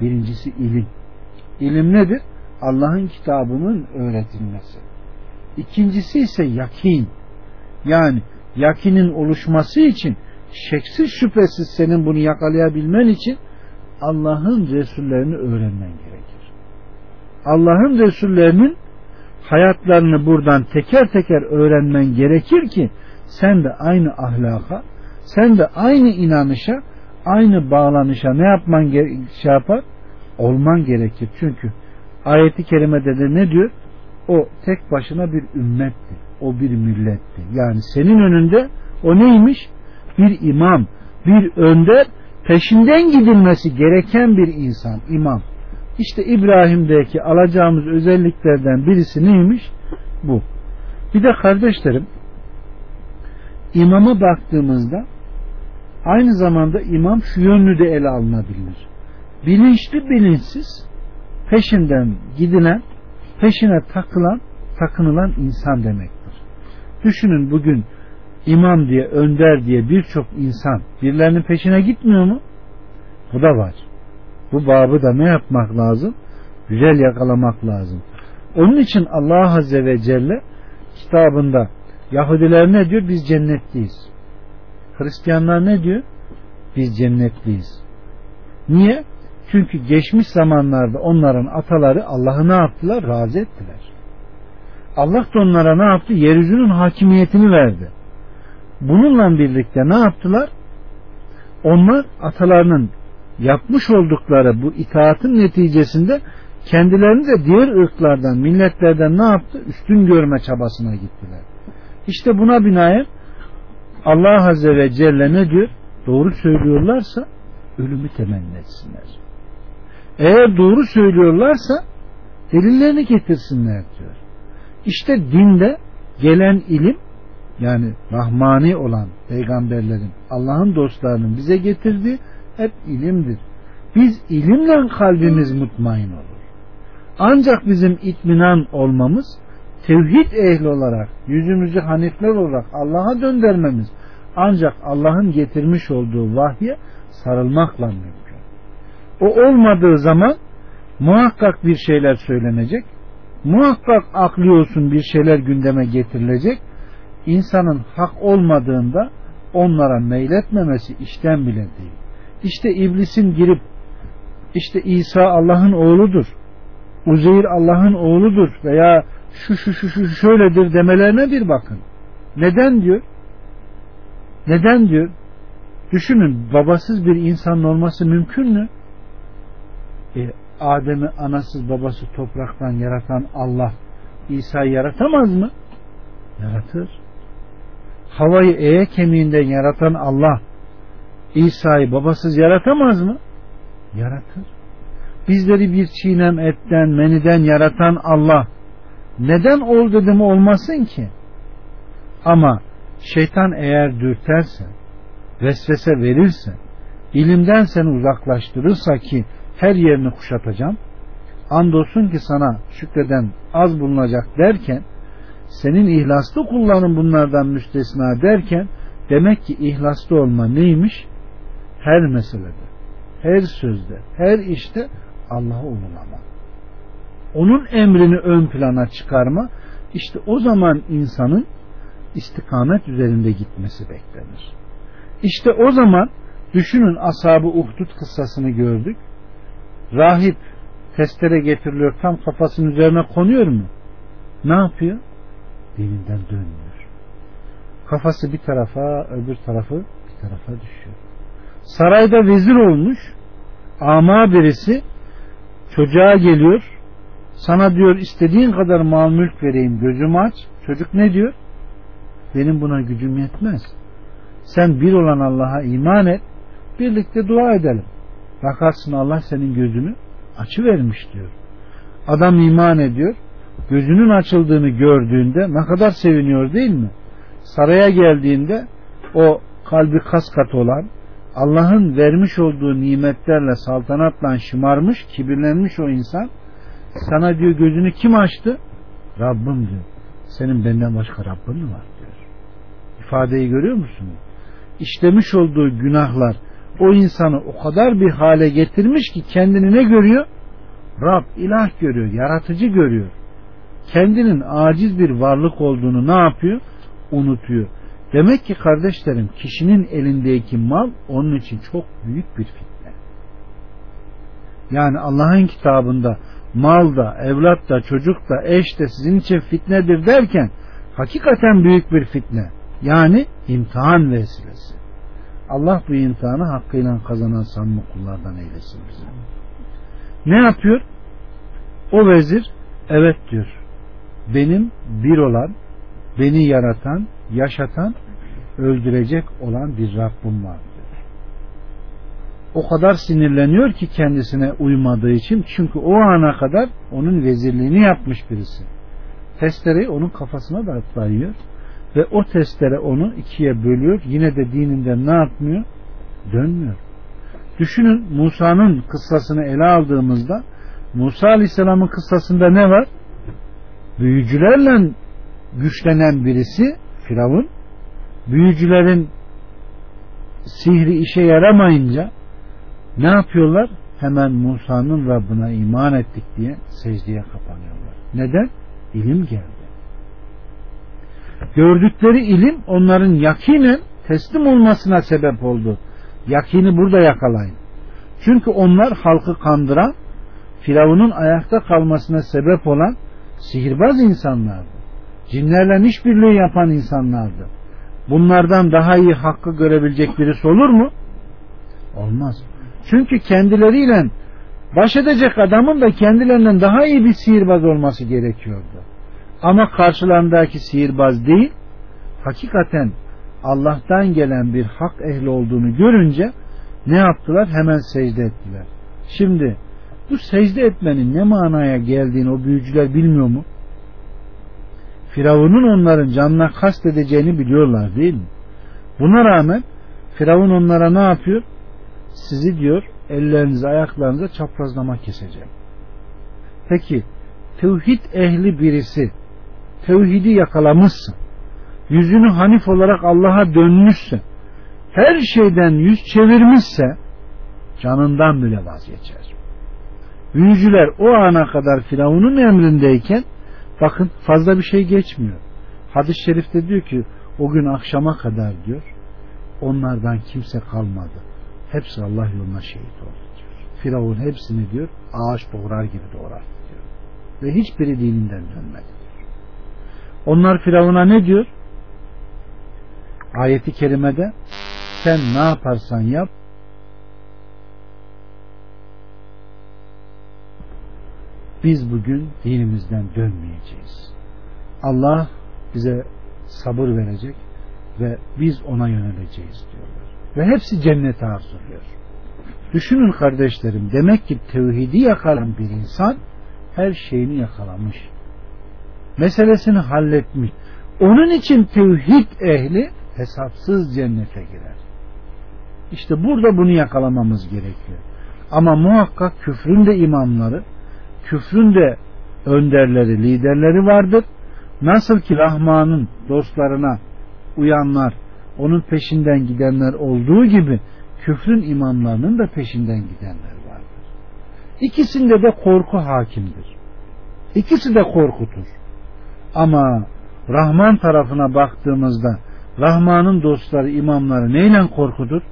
Birincisi ilim. İlim nedir? Allah'ın kitabının öğretilmesi. İkincisi ise yakin. Yani yakinin oluşması için şeksiz şüphesiz senin bunu yakalayabilmen için Allah'ın Resullerini öğrenmen gerekir. Allah'ın Resullerinin hayatlarını buradan teker teker öğrenmen gerekir ki sen de aynı ahlaka, sen de aynı inanışa, aynı bağlanışa ne yapman şey yapar? Olman gerekir. Çünkü ayeti kerimede de ne diyor? O tek başına bir ümmetti. O bir milletti. Yani senin önünde o neymiş? Bir imam, bir önder, peşinden gidilmesi gereken bir insan, imam. İşte İbrahim'deki alacağımız özelliklerden birisi neymiş? Bu. Bir de kardeşlerim imama baktığımızda aynı zamanda imam şu yönlü de ele alınabilir. Bilinçli bilinçsiz peşinden gidilen, peşine takılan, takınılan insan demektir. Düşünün bugün imam diye, önder diye birçok insan birilerinin peşine gitmiyor mu? Bu da var. Bu babı da ne yapmak lazım? Güzel yakalamak lazım. Onun için Allah Azze ve Celle kitabında Yahudiler ne diyor? Biz cennetliyiz. Hristiyanlar ne diyor? Biz cennetliyiz. Niye? Çünkü geçmiş zamanlarda onların ataları Allah'ı ne yaptılar? Razı ettiler. Allah da onlara ne yaptı? Yeryüzünün hakimiyetini verdi. Bununla birlikte ne yaptılar? Onlar atalarının yapmış oldukları bu itaatın neticesinde kendilerini de diğer ırklardan, milletlerden ne yaptı? Üstün görme çabasına gittiler. İşte buna binaen Allah Azze ve Celle ne diyor? Doğru söylüyorlarsa ölümü temenni etsinler. Eğer doğru söylüyorlarsa delillerini getirsinler diyor. İşte dinde gelen ilim yani rahmani olan peygamberlerin Allah'ın dostlarının bize getirdiği hep ilimdir. Biz ilimle kalbimiz mutmain olur. Ancak bizim itminan olmamız tevhid ehli olarak yüzümüzü hanifler olarak Allah'a döndürmemiz ancak Allah'ın getirmiş olduğu vahye sarılmakla mümkün. O olmadığı zaman muhakkak bir şeyler söylenecek. Muhakkak akli olsun bir şeyler gündeme getirilecek. İnsanın hak olmadığında onlara meyletmemesi işten bile değil. İşte iblisin girip işte İsa Allah'ın oğludur. Uzeyr Allah'ın oğludur veya şu şu şu şu şöyledir demelerine bir bakın. Neden diyor? Neden diyor? Düşünün babasız bir insanın olması mümkün mü? E, Adem'i anasız babası topraktan yaratan Allah İsa'yı yaratamaz mı? Yaratır. Havayı eye kemiğinden yaratan Allah İsa'yı babasız yaratamaz mı? Yaratır. Bizleri bir çiğnem etten, meniden yaratan Allah neden ol dedim olmasın ki? Ama şeytan eğer dürterse, vesvese verirse, ilimden seni uzaklaştırırsa ki her yerini kuşatacağım, andolsun ki sana şükreden az bulunacak derken, senin ihlaslı kullanın bunlardan müstesna derken, demek ki ihlaslı olma neymiş? Her meselede, her sözde, her işte Allah'a unulama onun emrini ön plana çıkarma işte o zaman insanın istikamet üzerinde gitmesi beklenir. İşte o zaman düşünün ashabı Uhdud kıssasını gördük. Rahip testere getiriliyor tam kafasının üzerine konuyor mu? Ne yapıyor? Dininden dönmüyor. Kafası bir tarafa öbür tarafı bir tarafa düşüyor. Sarayda vezir olmuş ama birisi çocuğa geliyor sana diyor istediğin kadar mal mülk vereyim gözümü aç. Çocuk ne diyor? Benim buna gücüm yetmez. Sen bir olan Allah'a iman et. Birlikte dua edelim. Bakarsın Allah senin gözünü açı vermiş diyor. Adam iman ediyor. Gözünün açıldığını gördüğünde ne kadar seviniyor değil mi? Saraya geldiğinde o kalbi kas kat olan Allah'ın vermiş olduğu nimetlerle saltanatla şımarmış, kibirlenmiş o insan sana diyor gözünü kim açtı? Rabbim diyor. Senin benden başka Rabbin mi var diyor. İfadeyi görüyor musun? İşlemiş olduğu günahlar o insanı o kadar bir hale getirmiş ki kendini ne görüyor? Rab, ilah görüyor, yaratıcı görüyor. Kendinin aciz bir varlık olduğunu ne yapıyor? Unutuyor. Demek ki kardeşlerim kişinin elindeki mal onun için çok büyük bir fitne. Yani Allah'ın kitabında mal da, evlat da, çocuk da, eş de sizin için fitnedir derken hakikaten büyük bir fitne. Yani imtihan vesilesi. Allah bu imtihanı hakkıyla kazanan samimi kullardan eylesin bize. Ne yapıyor? O vezir evet diyor. Benim bir olan, beni yaratan, yaşatan, öldürecek olan bir Rabbim var diyor. O kadar sinirleniyor ki kendisine uymadığı için çünkü o ana kadar onun vezirliğini yapmış birisi. Testereyi onun kafasına da dayıyor ve o testere onu ikiye bölüyor. Yine de dininden ne yapmıyor? Dönmüyor. Düşünün Musa'nın kıssasını ele aldığımızda Musa Aleyhisselam'ın kıssasında ne var? Büyücülerle güçlenen birisi Firavun büyücülerin sihri işe yaramayınca ne yapıyorlar? Hemen Musa'nın Rabbına iman ettik diye secdeye kapanıyorlar. Neden? İlim geldi. Gördükleri ilim onların yakinen teslim olmasına sebep oldu. Yakini burada yakalayın. Çünkü onlar halkı kandıran, Firavun'un ayakta kalmasına sebep olan sihirbaz insanlardı. Cinlerle işbirliği yapan insanlardı. Bunlardan daha iyi hakkı görebilecek birisi olur mu? Olmaz. Çünkü kendileriyle baş edecek adamın da kendilerinden daha iyi bir sihirbaz olması gerekiyordu. Ama karşılarındaki sihirbaz değil, hakikaten Allah'tan gelen bir hak ehli olduğunu görünce ne yaptılar? Hemen secde ettiler. Şimdi bu secde etmenin ne manaya geldiğini o büyücüler bilmiyor mu? Firavun'un onların canına kast edeceğini biliyorlar değil mi? Buna rağmen Firavun onlara ne yapıyor? Sizi diyor ellerinizi ayaklarınıza çaprazlama keseceğim. Peki tevhid ehli birisi tevhidi yakalamışsa yüzünü hanif olarak Allah'a dönmüşse her şeyden yüz çevirmişse canından bile vazgeçer. Büyücüler o ana kadar Firavun'un emrindeyken bakın fazla bir şey geçmiyor. Hadis-i şerifte diyor ki o gün akşama kadar diyor onlardan kimse kalmadı. Hepsi Allah yoluna şehit oldu diyor. Firavun hepsini diyor ağaç doğrar gibi doğrar diyor. Ve hiçbiri dininden dönmedi. Onlar Firavun'a ne diyor? Ayeti kerimede sen ne yaparsan yap biz bugün dinimizden dönmeyeceğiz. Allah bize sabır verecek ve biz ona yöneleceğiz diyorlar. Ve hepsi cennete arzuluyor. Düşünün kardeşlerim demek ki tevhidi yakalan bir insan her şeyini yakalamış. Meselesini halletmiş. Onun için tevhid ehli hesapsız cennete girer. İşte burada bunu yakalamamız gerekiyor. Ama muhakkak küfrün de imamları, küfrün de önderleri, liderleri vardır. Nasıl ki Rahman'ın dostlarına uyanlar, onun peşinden gidenler olduğu gibi küfrün imamlarının da peşinden gidenler vardır. İkisinde de korku hakimdir. İkisi de korkutur. Ama Rahman tarafına baktığımızda Rahman'ın dostları, imamları neyle korkudur?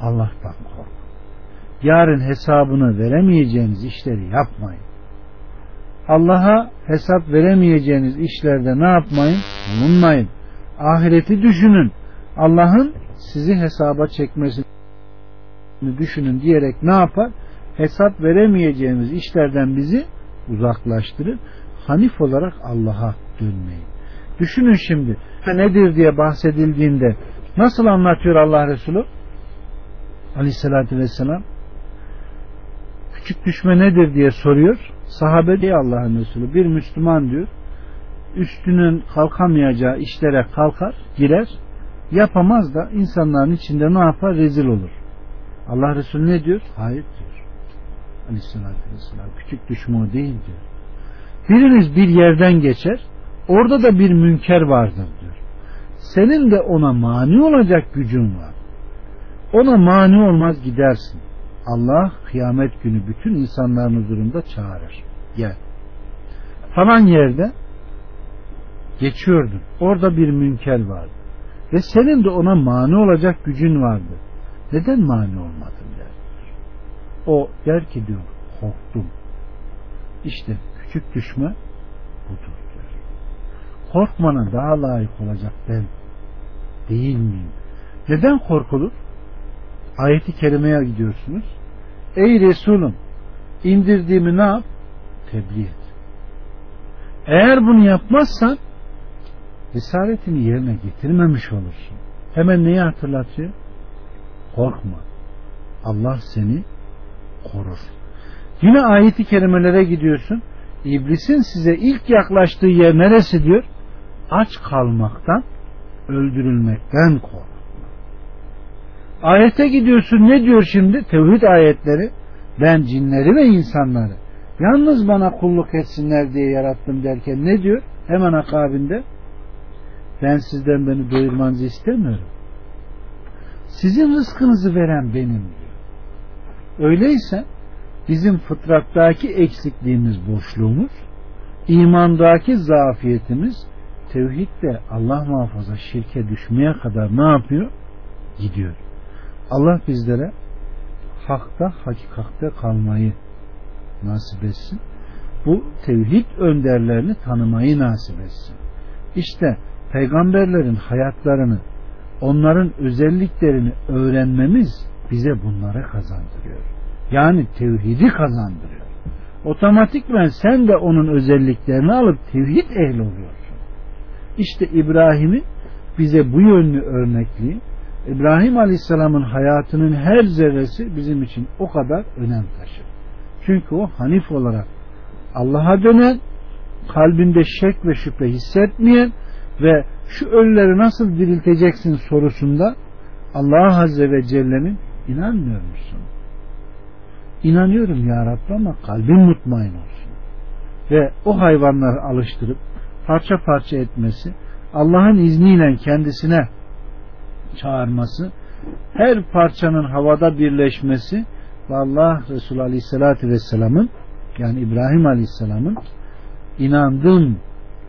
Allah'tan kork. Yarın hesabını veremeyeceğiniz işleri yapmayın. Allah'a hesap veremeyeceğiniz işlerde ne yapmayın? Bulunmayın. Ahireti düşünün. Allah'ın sizi hesaba çekmesini düşünün diyerek ne yapar? Hesap veremeyeceğimiz işlerden bizi uzaklaştırır. Hanif olarak Allah'a dönmeyin. Düşünün şimdi nedir diye bahsedildiğinde nasıl anlatıyor Allah Resulü? Aleyhissalatü vesselam küçük düşme nedir diye soruyor. Sahabe diye Allah'ın Resulü bir Müslüman diyor üstünün kalkamayacağı işlere kalkar girer yapamaz da insanların içinde ne yapar rezil olur. Allah Resulü ne diyor? Hayır diyor. Aleyhissalatü vesselam küçük düşme o değil diyor. Biriniz bir yerden geçer orada da bir münker vardır diyor. Senin de ona mani olacak gücün var. Ona mani olmaz gidersin. Allah kıyamet günü bütün insanların huzurunda çağırır. Gel. Falan yerde geçiyordun. Orada bir münker vardı. Ve senin de ona mani olacak gücün vardı. Neden mani olmadın der. O der ki diyor korktum. İşte küçük düşme budur diyor. Korkmana daha layık olacak ben değil miyim? Neden korkulur? Ayeti kerimeye gidiyorsunuz. Ey Resulüm indirdiğimi ne yap? Tebliğ et. Eğer bunu yapmazsan risaletini yerine getirmemiş olursun. Hemen neyi hatırlatıyor? Korkma. Allah seni korur. Yine ayeti kerimelere gidiyorsun. İblisin size ilk yaklaştığı yer neresi diyor? Aç kalmaktan, öldürülmekten kork. Ayete gidiyorsun ne diyor şimdi? Tevhid ayetleri. Ben cinleri ve insanları yalnız bana kulluk etsinler diye yarattım derken ne diyor? Hemen akabinde ben sizden beni doyurmanızı istemiyorum. Sizin rızkınızı veren benim diyor. Öyleyse bizim fıtrattaki eksikliğimiz, boşluğumuz, imandaki zafiyetimiz, tevhidde Allah muhafaza şirke düşmeye kadar ne yapıyor? Gidiyor. Allah bizlere hakta, hakikatte kalmayı nasip etsin. Bu tevhid önderlerini tanımayı nasip etsin. İşte peygamberlerin hayatlarını, onların özelliklerini öğrenmemiz bize bunları kazandırıyor. Yani tevhidi kazandırıyor. Otomatikmen sen de onun özelliklerini alıp tevhid ehli oluyorsun. İşte İbrahim'in bize bu yönlü örnekliği İbrahim Aleyhisselam'ın hayatının her zerresi bizim için o kadar önem taşır. Çünkü o hanif olarak Allah'a dönen, kalbinde şek ve şüphe hissetmeyen ve şu ölüleri nasıl dirilteceksin sorusunda Allah Azze ve Celle'nin inanmıyor musun? İnanıyorum ya Rabbi ama kalbim mutmain olsun. Ve o hayvanları alıştırıp parça parça etmesi Allah'ın izniyle kendisine çağırması her parçanın havada birleşmesi ve Allah Resulü Aleyhisselatü Vesselam'ın yani İbrahim Aleyhisselam'ın inandım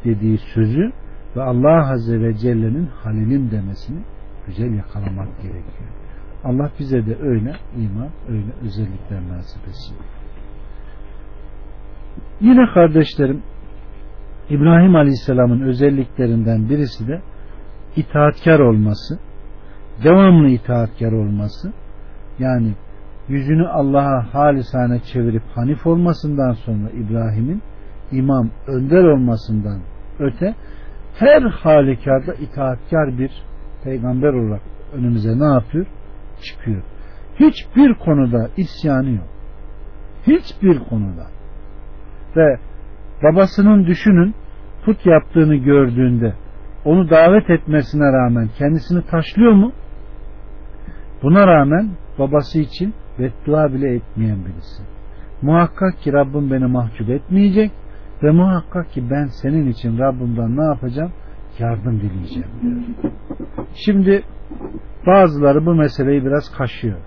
dediği sözü ve Allah Azze ve Celle'nin halilim demesini güzel yakalamak gerekiyor. Allah bize de öyle iman, öyle özellikler nasip etsin. Yine kardeşlerim İbrahim Aleyhisselam'ın özelliklerinden birisi de itaatkar olması, devamlı itaatkar olması, yani yüzünü Allah'a halisane çevirip hanif olmasından sonra İbrahim'in imam önder olmasından öte her halükarda itaatkar bir peygamber olarak önümüze ne yapıyor? Çıkıyor. Hiçbir konuda isyanı yok. Hiçbir konuda. Ve babasının düşünün put yaptığını gördüğünde onu davet etmesine rağmen kendisini taşlıyor mu? Buna rağmen babası için beddua bile etmeyen birisi. Muhakkak ki Rabbim beni mahcup etmeyecek ve muhakkak ki ben senin için Rabbimden ne yapacağım? Yardım dileyeceğim diyor. Şimdi bazıları bu meseleyi biraz kaşıyor.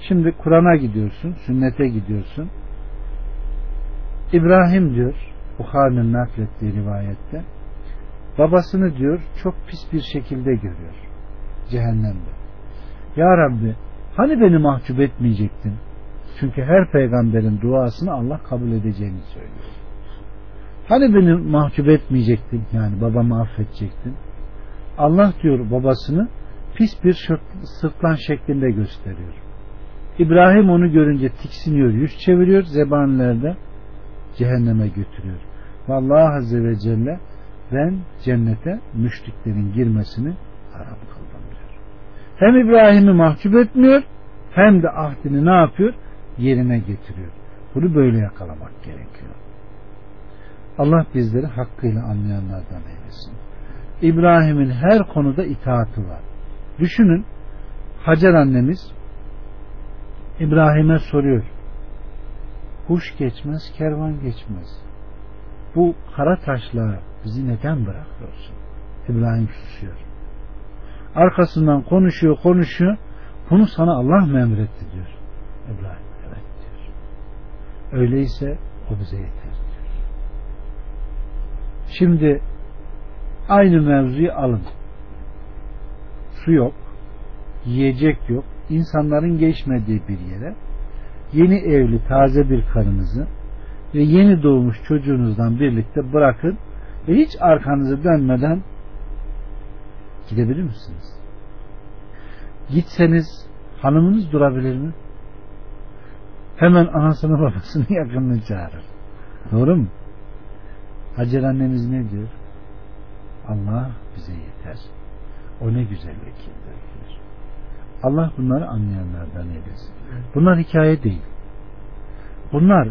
Şimdi Kur'an'a gidiyorsun, sünnete gidiyorsun. İbrahim diyor, Bukhari'nin naklettiği rivayette, babasını diyor çok pis bir şekilde görüyor. Cehennemde. Ya Rabbi hani beni mahcup etmeyecektin? Çünkü her peygamberin duasını Allah kabul edeceğini söylüyor. Hani beni mahcup etmeyecektin yani babamı affedecektin. Allah diyor babasını pis bir sırtlan şeklinde gösteriyor. İbrahim onu görünce tiksiniyor, yüz çeviriyor, zebanilerde cehenneme götürüyor. Ve Allah Azze ve Celle ben cennete müşriklerin girmesini haram kıldım. Hem İbrahim'i mahcup etmiyor hem de ahdini ne yapıyor? Yerine getiriyor. Bunu böyle yakalamak gerekiyor. Allah bizleri hakkıyla anlayanlardan eylesin. İbrahim'in her konuda itaati var. Düşünün Hacer annemiz İbrahim'e soruyor. Kuş geçmez, kervan geçmez. Bu kara taşla bizi neden bırakıyorsun? İbrahim susuyor. Arkasından konuşuyor, konuşuyor. Bunu sana Allah mı emretti diyor. İbrahim evet diyor. Öyleyse o bize yeter diyor. Şimdi aynı mevzuyu alın. Su yok, yiyecek yok, insanların geçmediği bir yere yeni evli taze bir karınızı ve yeni doğmuş çocuğunuzdan birlikte bırakın ve hiç arkanızı dönmeden gidebilir misiniz? Gitseniz hanımınız durabilir mi? Hemen anasını babasını yakınını çağırır. Doğru mu? Hacer annemiz ne diyor? Allah bize yeter. O ne güzel vekildir diyor. Allah bunları anlayanlardan eylesin. Bunlar hikaye değil. Bunlar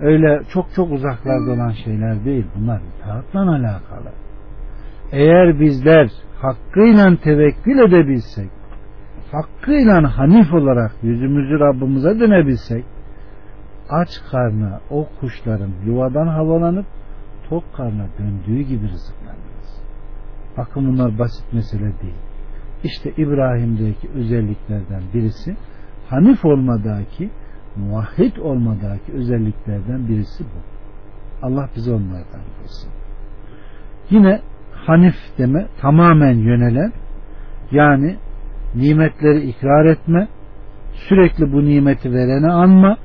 öyle çok çok uzaklarda olan şeyler değil. Bunlar itaatla alakalı. Eğer bizler hakkıyla tevekkül edebilsek, hakkıyla hanif olarak yüzümüzü Rabbimize dönebilsek, aç karnına o kuşların yuvadan havalanıp tok karnına döndüğü gibi rızıklanırız. Bakın bunlar basit mesele değil. İşte İbrahim'deki özelliklerden birisi Hanif olmadaki muvahhid olmadaki özelliklerden birisi bu. Allah bize onlardan kılsın. Yine Hanif deme tamamen yönelen yani nimetleri ikrar etme sürekli bu nimeti verene anma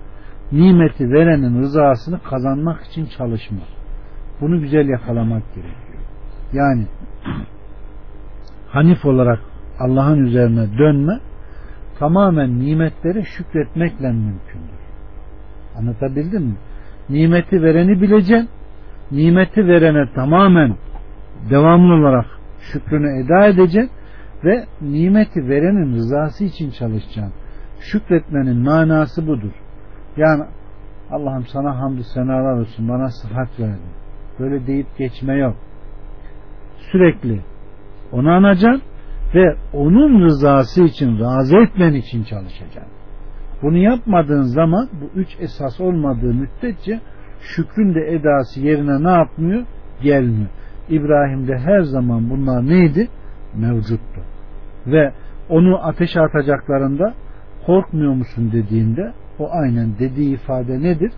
nimeti verenin rızasını kazanmak için çalışma. Bunu güzel yakalamak gerekiyor. Yani Hanif olarak Allah'ın üzerine dönme tamamen nimetlere şükretmekle mümkündür. Anlatabildim mi? Nimeti vereni bileceksin. Nimeti verene tamamen devamlı olarak şükrünü eda edeceksin ve nimeti verenin rızası için çalışacaksın. Şükretmenin manası budur. Yani Allah'ım sana hamdü senalar olsun bana sıhhat verdin. Böyle deyip geçme yok. Sürekli onu anacaksın ve onun rızası için razı etmen için çalışacaksın. Bunu yapmadığın zaman bu üç esas olmadığı müddetçe şükrün de edası yerine ne yapmıyor? Gelmiyor. İbrahim'de her zaman bunlar neydi? Mevcuttu. Ve onu ateşe atacaklarında korkmuyor musun dediğinde o aynen dediği ifade nedir?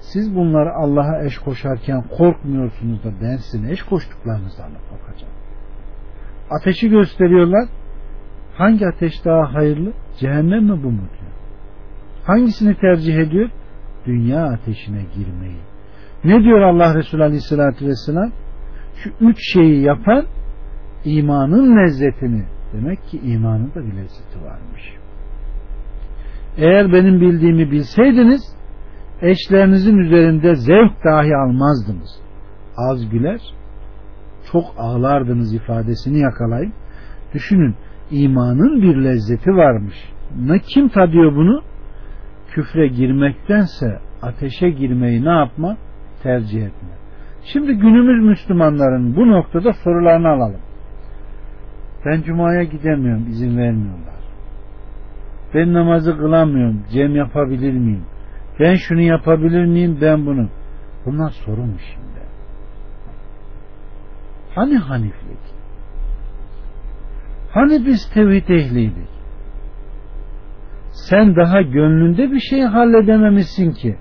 Siz bunları Allah'a eş koşarken korkmuyorsunuz da ben sizin eş koştuklarınızdan da korkacağım. Ateşi gösteriyorlar. Hangi ateş daha hayırlı? Cehennem mi bu mu diyor. Hangisini tercih ediyor? Dünya ateşine girmeyi. Ne diyor Allah Resulü Aleyhisselatü Vesselam? Şu üç şeyi yapan imanın lezzetini demek ki imanın da bir lezzeti varmış. Eğer benim bildiğimi bilseydiniz eşlerinizin üzerinde zevk dahi almazdınız. Az güler, çok ağlardınız ifadesini yakalayın. Düşünün imanın bir lezzeti varmış. Ne kim tadıyor bunu? Küfre girmektense ateşe girmeyi ne yapma? Tercih etme. Şimdi günümüz Müslümanların bu noktada sorularını alalım. Ben cumaya gidemiyorum, izin vermiyorlar. Ben namazı kılamıyorum, cem yapabilir miyim? Ben şunu yapabilir miyim, ben bunu. Bunlar sorun mu şimdi? Hani haniflik? Hani biz tevhid ehliydik? Sen daha gönlünde bir şey halledememişsin ki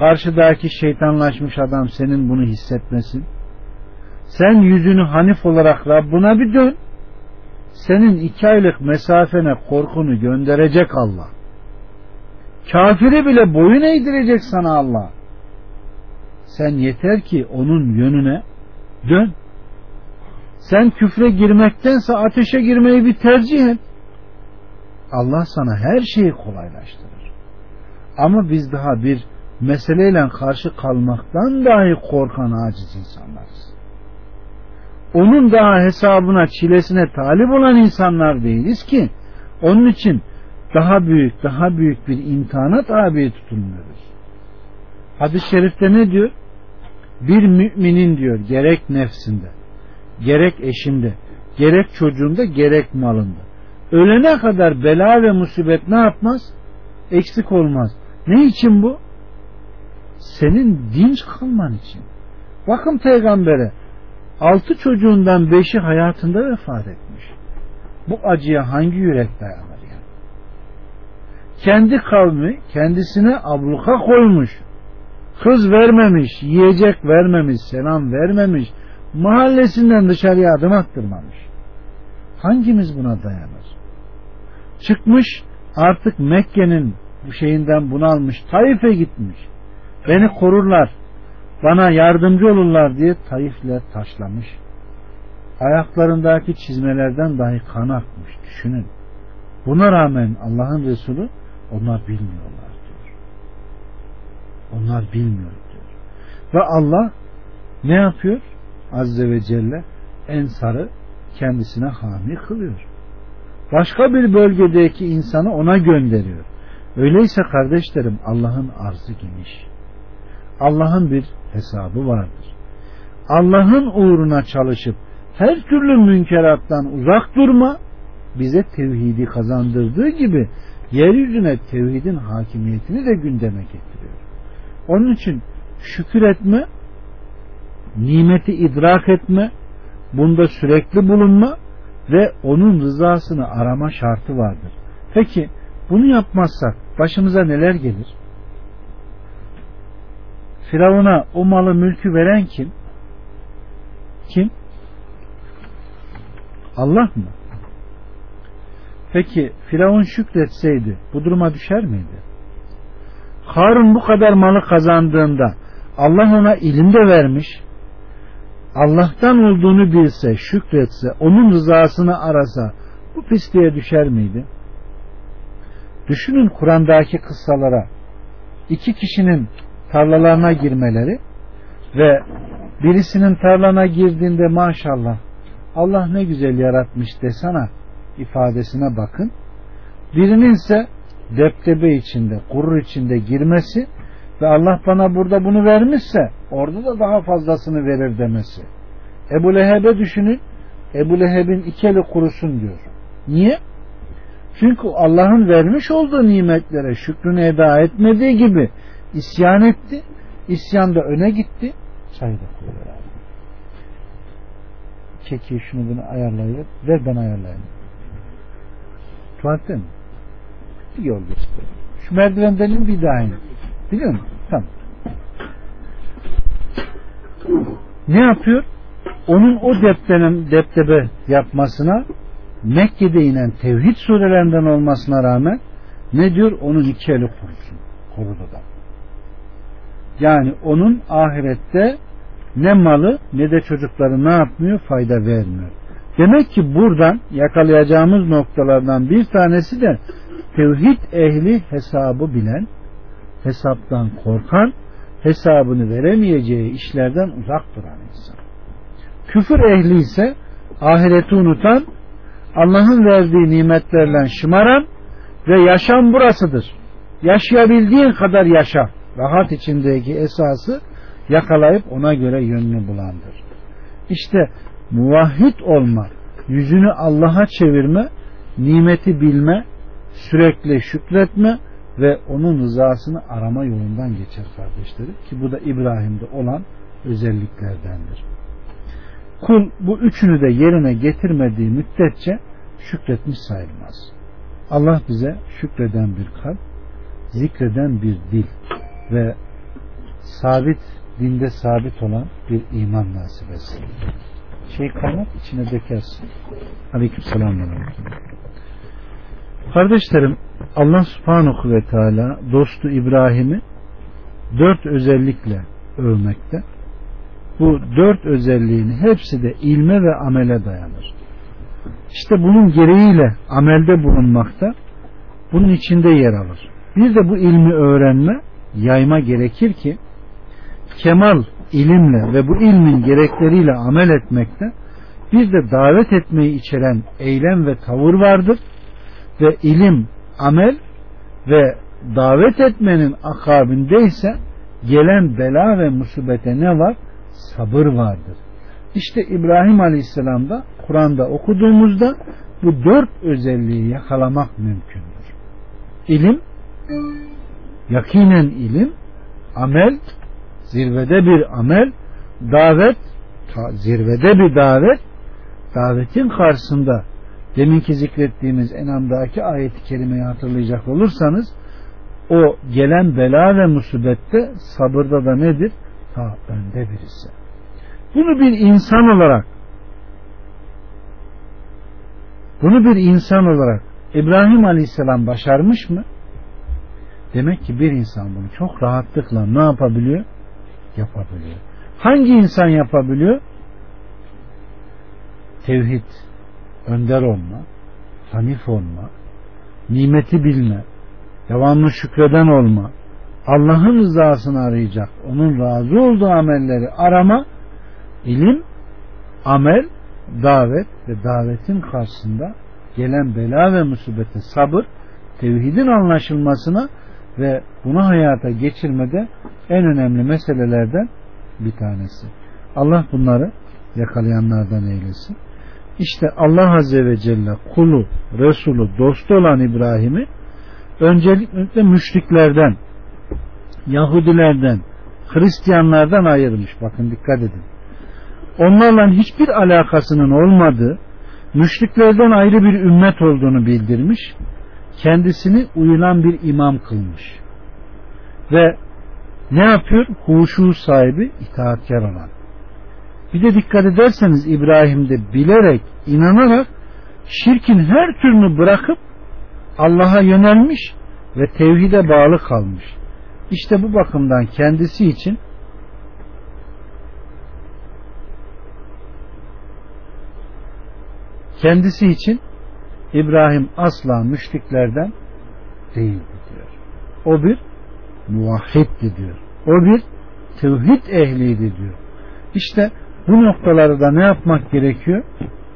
karşıdaki şeytanlaşmış adam senin bunu hissetmesin. Sen yüzünü hanif olarak Rabbına bir dön. Senin iki aylık mesafene korkunu gönderecek Allah. Kafiri bile boyun eğdirecek sana Allah. Sen yeter ki onun yönüne dön. Sen küfre girmektense ateşe girmeyi bir tercih et. Allah sana her şeyi kolaylaştırır. Ama biz daha bir meseleyle karşı kalmaktan dahi korkan aciz insanlarız. Onun daha hesabına, çilesine talip olan insanlar değiliz ki onun için daha büyük, daha büyük bir imtihana tabi tutulmuyoruz. Hadis-i şerifte ne diyor? Bir müminin diyor gerek nefsinde, gerek eşinde, gerek çocuğunda, gerek malında. Ölene kadar bela ve musibet ne yapmaz? Eksik olmaz. Ne için bu? Senin dinç kalman için. Bakın peygambere altı çocuğundan beşi hayatında vefat etmiş. Bu acıya hangi yürek dayanır yani? Kendi kavmi kendisine abluka koymuş. Kız vermemiş, yiyecek vermemiş, selam vermemiş, mahallesinden dışarıya adım attırmamış. Hangimiz buna dayanır? Çıkmış artık Mekke'nin bu şeyinden bunalmış Taif'e gitmiş. Beni korurlar, bana yardımcı olurlar diye Taif'le taşlamış. Ayaklarındaki çizmelerden dahi kan akmış. Düşünün. Buna rağmen Allah'ın Resulü onlar bilmiyorlar diyor. Onlar bilmiyor diyor. Ve Allah ne yapıyor? Azze ve Celle Ensar'ı kendisine hami kılıyor. Başka bir bölgedeki insanı ona gönderiyor. Öyleyse kardeşlerim Allah'ın arzı geniş. Allah'ın bir hesabı vardır. Allah'ın uğruna çalışıp her türlü münkerattan uzak durma bize tevhidi kazandırdığı gibi yeryüzüne tevhidin hakimiyetini de gündeme getiriyor. Onun için şükür etme, nimeti idrak etme, bunda sürekli bulunma ve onun rızasını arama şartı vardır. Peki bunu yapmazsak başımıza neler gelir? Firavun'a o malı mülkü veren kim? Kim? Allah mı? Peki Firavun şükretseydi bu duruma düşer miydi? Harun bu kadar malı kazandığında Allah ona ilim de vermiş. Allah'tan olduğunu bilse, şükretse, onun rızasını arasa bu pisliğe düşer miydi? Düşünün Kur'an'daki kıssalara iki kişinin tarlalarına girmeleri ve birisinin tarlana girdiğinde maşallah Allah ne güzel yaratmış desana ifadesine bakın. Birinin ise deptebe içinde, gurur içinde girmesi ve Allah bana burada bunu vermişse orada da daha fazlasını verir demesi. Ebu Leheb'e düşünün. Ebu Leheb'in iki eli kurusun diyor. Niye? Çünkü Allah'ın vermiş olduğu nimetlere şükrünü eda etmediği gibi isyan etti. İsyan da öne gitti. Çayı da koyuyor abi. Çekiyor şunu bunu ayarlayıyor. Ver ben ayarlayayım. Tuvalette mi? Bir yol göster. Şu merdivenden bir daha in. Biliyor musun? Tamam. Ne yapıyor? Onun o deptenin deptebe yapmasına Mekke'de inen tevhid surelerinden olmasına rağmen ne diyor? Onun iki eli kurusun. Korudu da. Yani onun ahirette ne malı ne de çocukları ne yapmıyor? Fayda vermiyor. Demek ki buradan yakalayacağımız noktalardan bir tanesi de tevhid ehli hesabı bilen, hesaptan korkan, hesabını veremeyeceği işlerden uzak duran insan. Küfür ehli ise ahireti unutan, Allah'ın verdiği nimetlerle şımaran ve yaşam burasıdır. Yaşayabildiğin kadar yaşa. Rahat içindeki esası yakalayıp ona göre yönünü bulandır. İşte muvahhid olma, yüzünü Allah'a çevirme, nimeti bilme, sürekli şükretme ve onun rızasını arama yolundan geçer kardeşlerim. Ki bu da İbrahim'de olan özelliklerdendir. Kul bu üçünü de yerine getirmediği müddetçe şükretmiş sayılmaz. Allah bize şükreden bir kalp, zikreden bir dil ve sabit dinde sabit olan bir iman nasip etsin. Şey kaynat içine dökersin. Aleyküm selam. Kardeşlerim Allah subhanahu ve teala dostu İbrahim'i dört özellikle övmekte. Bu dört özelliğin hepsi de ilme ve amele dayanır. İşte bunun gereğiyle amelde bulunmakta bunun içinde yer alır. Bir de bu ilmi öğrenme, yayma gerekir ki kemal ilimle ve bu ilmin gerekleriyle amel etmekte bir de davet etmeyi içeren eylem ve tavır vardır ve ilim, amel ve davet etmenin akabinde ise gelen bela ve musibete ne var? Sabır vardır. İşte İbrahim Aleyhisselam'da Kur'an'da okuduğumuzda bu dört özelliği yakalamak mümkündür. İlim, yakinen ilim, amel, zirvede bir amel, davet, zirvede bir davet, davetin karşısında deminki zikrettiğimiz Enam'daki ayeti kerimeyi hatırlayacak olursanız o gelen bela ve musibette sabırda da nedir? Ta önde birisi. Bunu bir insan olarak bunu bir insan olarak İbrahim Aleyhisselam başarmış mı? Demek ki bir insan bunu çok rahatlıkla ne yapabiliyor? Yapabiliyor. Hangi insan yapabiliyor? Tevhid, önder olma, hanif olma, nimeti bilme, devamlı şükreden olma, Allah'ın rızasını arayacak, onun razı olduğu amelleri arama, ilim, amel, davet ve davetin karşısında gelen bela ve musibete sabır, tevhidin anlaşılmasına ve bunu hayata geçirmede en önemli meselelerden bir tanesi. Allah bunları yakalayanlardan eylesin. İşte Allah Azze ve Celle kulu, Resulü, dostu olan İbrahim'i öncelikle müşriklerden, Yahudilerden, Hristiyanlardan ayırmış. Bakın dikkat edin. Onlarla hiçbir alakasının olmadığı, müşriklerden ayrı bir ümmet olduğunu bildirmiş, kendisini uyulan bir imam kılmış. Ve ne yapıyor? Huşu sahibi, itaatkar olan. Bir de dikkat ederseniz İbrahim'de bilerek, inanarak şirkin her türünü bırakıp Allah'a yönelmiş ve tevhide bağlı kalmış. İşte bu bakımdan kendisi için kendisi için İbrahim asla müşriklerden değildi diyor. O bir muvahhiddi diyor. O bir tevhid ehliydi diyor. İşte bu noktaları da ne yapmak gerekiyor?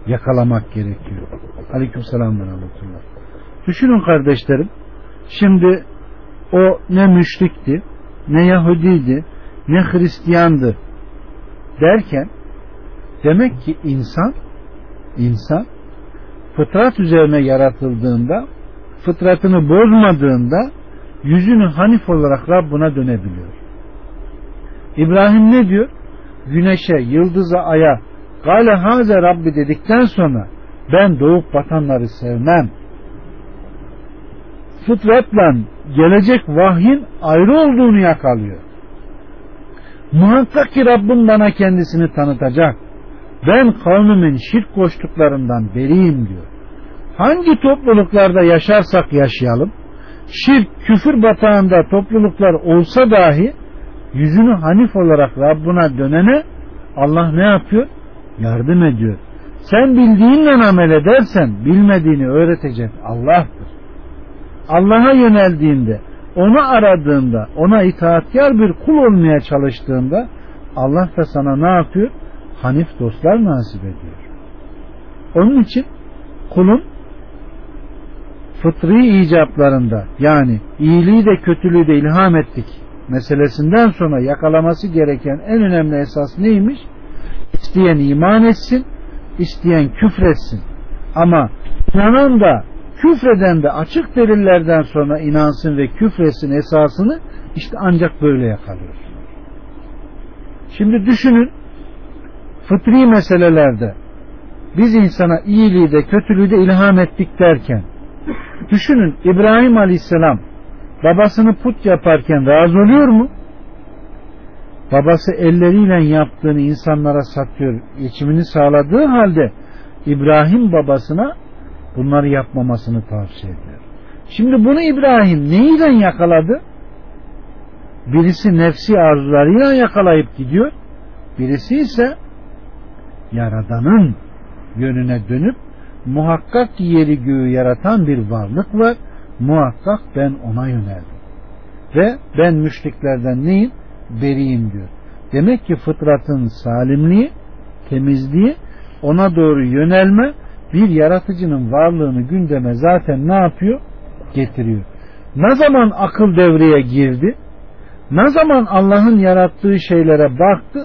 Yakalamak gerekiyor. Aleyküm selam ve rahmetullah. Düşünün kardeşlerim. Şimdi o ne müşrikti, ne Yahudiydi, ne Hristiyandı derken demek ki insan insan fıtrat üzerine yaratıldığında fıtratını bozmadığında yüzünü hanif olarak Rabbına dönebiliyor. İbrahim ne diyor? Güneşe, yıldıza, aya Gale haze Rabbi dedikten sonra ben doğup batanları sevmem. Fıtratla gelecek vahyin ayrı olduğunu yakalıyor. Muhakkak ki Rabbim bana kendisini tanıtacak. Ben kavmimin şirk koştuklarından beriyim diyor. Hangi topluluklarda yaşarsak yaşayalım, şirk, küfür batağında topluluklar olsa dahi yüzünü hanif olarak Rabbına dönene Allah ne yapıyor? Yardım ediyor. Sen bildiğinle amel edersen bilmediğini öğretecek Allah'tır. Allah'a yöneldiğinde, onu aradığında, ona itaatkar bir kul olmaya çalıştığında Allah da sana ne yapıyor? Hanif dostlar nasip ediyor. Onun için kulun fıtri icaplarında yani iyiliği de kötülüğü de ilham ettik meselesinden sonra yakalaması gereken en önemli esas neymiş? İsteyen iman etsin, isteyen küfretsin. Ama inanan da küfreden de açık delillerden sonra inansın ve küfretsin esasını işte ancak böyle yakalıyor. Şimdi düşünün fıtri meselelerde biz insana iyiliği de kötülüğü de ilham ettik derken düşünün İbrahim Aleyhisselam babasını put yaparken razı oluyor mu? Babası elleriyle yaptığını insanlara satıyor, geçimini sağladığı halde İbrahim babasına bunları yapmamasını tavsiye ediyor. Şimdi bunu İbrahim neyle yakaladı? Birisi nefsi arzularıyla yakalayıp gidiyor. Birisi ise Yaradan'ın yönüne dönüp muhakkak yeri göğü yaratan bir varlık var. Muhakkak ben ona yöneldim. Ve ben müşriklerden neyim? Beriyim diyor. Demek ki fıtratın salimliği, temizliği, ona doğru yönelme bir yaratıcının varlığını gündeme zaten ne yapıyor? Getiriyor. Ne zaman akıl devreye girdi? Ne zaman Allah'ın yarattığı şeylere baktı?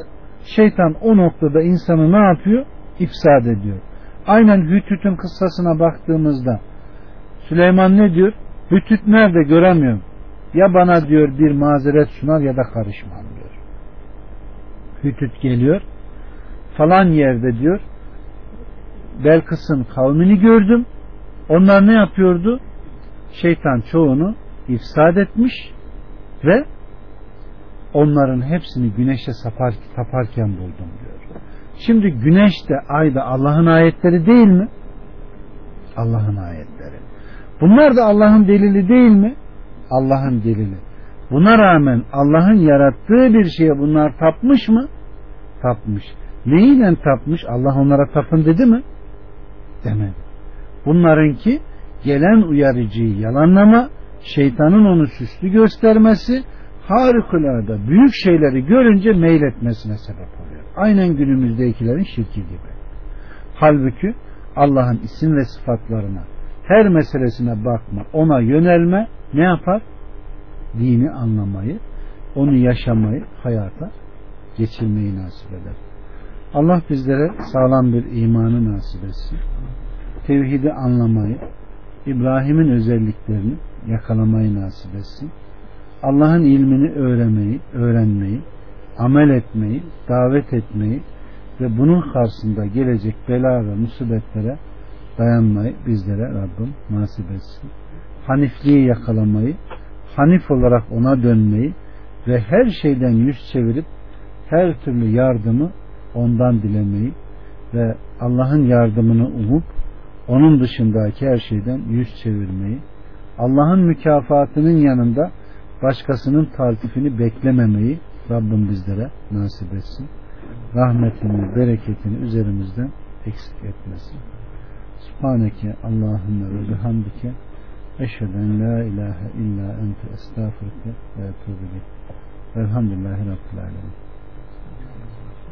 Şeytan o noktada insanı ne yapıyor? İfsad ediyor. Aynen Hütüt'ün kıssasına baktığımızda Süleyman ne diyor? Hütüt nerede göremiyorum. Ya bana diyor bir mazeret sunar ya da karışmam diyor. Hütüt geliyor. Falan yerde diyor Belkıs'ın kavmini gördüm. Onlar ne yapıyordu? Şeytan çoğunu ifsad etmiş ve onların hepsini güneşe sapar, taparken buldum diyor. Şimdi güneş de ay da Allah'ın ayetleri değil mi? Allah'ın ayetleri. Bunlar da Allah'ın delili değil mi? Allah'ın delili. Buna rağmen Allah'ın yarattığı bir şeye bunlar tapmış mı? Tapmış. Neyle tapmış? Allah onlara tapın dedi mi? Demedi. Bunlarınki gelen uyarıcıyı yalanlama, şeytanın onu süslü göstermesi, harikulade büyük şeyleri görünce meyletmesine sebep oluyor. Aynen günümüzdekilerin şirki gibi. Halbuki Allah'ın isim ve sıfatlarına her meselesine bakma, ona yönelme ne yapar? Dini anlamayı, onu yaşamayı, hayata geçirmeyi nasip eder. Allah bizlere sağlam bir imanı nasip etsin. Tevhidi anlamayı, İbrahim'in özelliklerini yakalamayı nasip etsin. Allah'ın ilmini öğrenmeyi, öğrenmeyi, amel etmeyi, davet etmeyi ve bunun karşısında gelecek bela ve musibetlere dayanmayı bizlere Rabbim nasip etsin. Hanifliği yakalamayı, hanif olarak ona dönmeyi ve her şeyden yüz çevirip her türlü yardımı ondan dilemeyi ve Allah'ın yardımını umup onun dışındaki her şeyden yüz çevirmeyi, Allah'ın mükafatının yanında başkasının taltifini beklememeyi Rabbim bizlere nasip etsin. Rahmetini, bereketini üzerimizden eksik etmesin. Subhaneke Allahümme ve bihamdike eşheden la ilahe illa ente estağfurke ve etubu Velhamdülillahi Rabbil Alemin.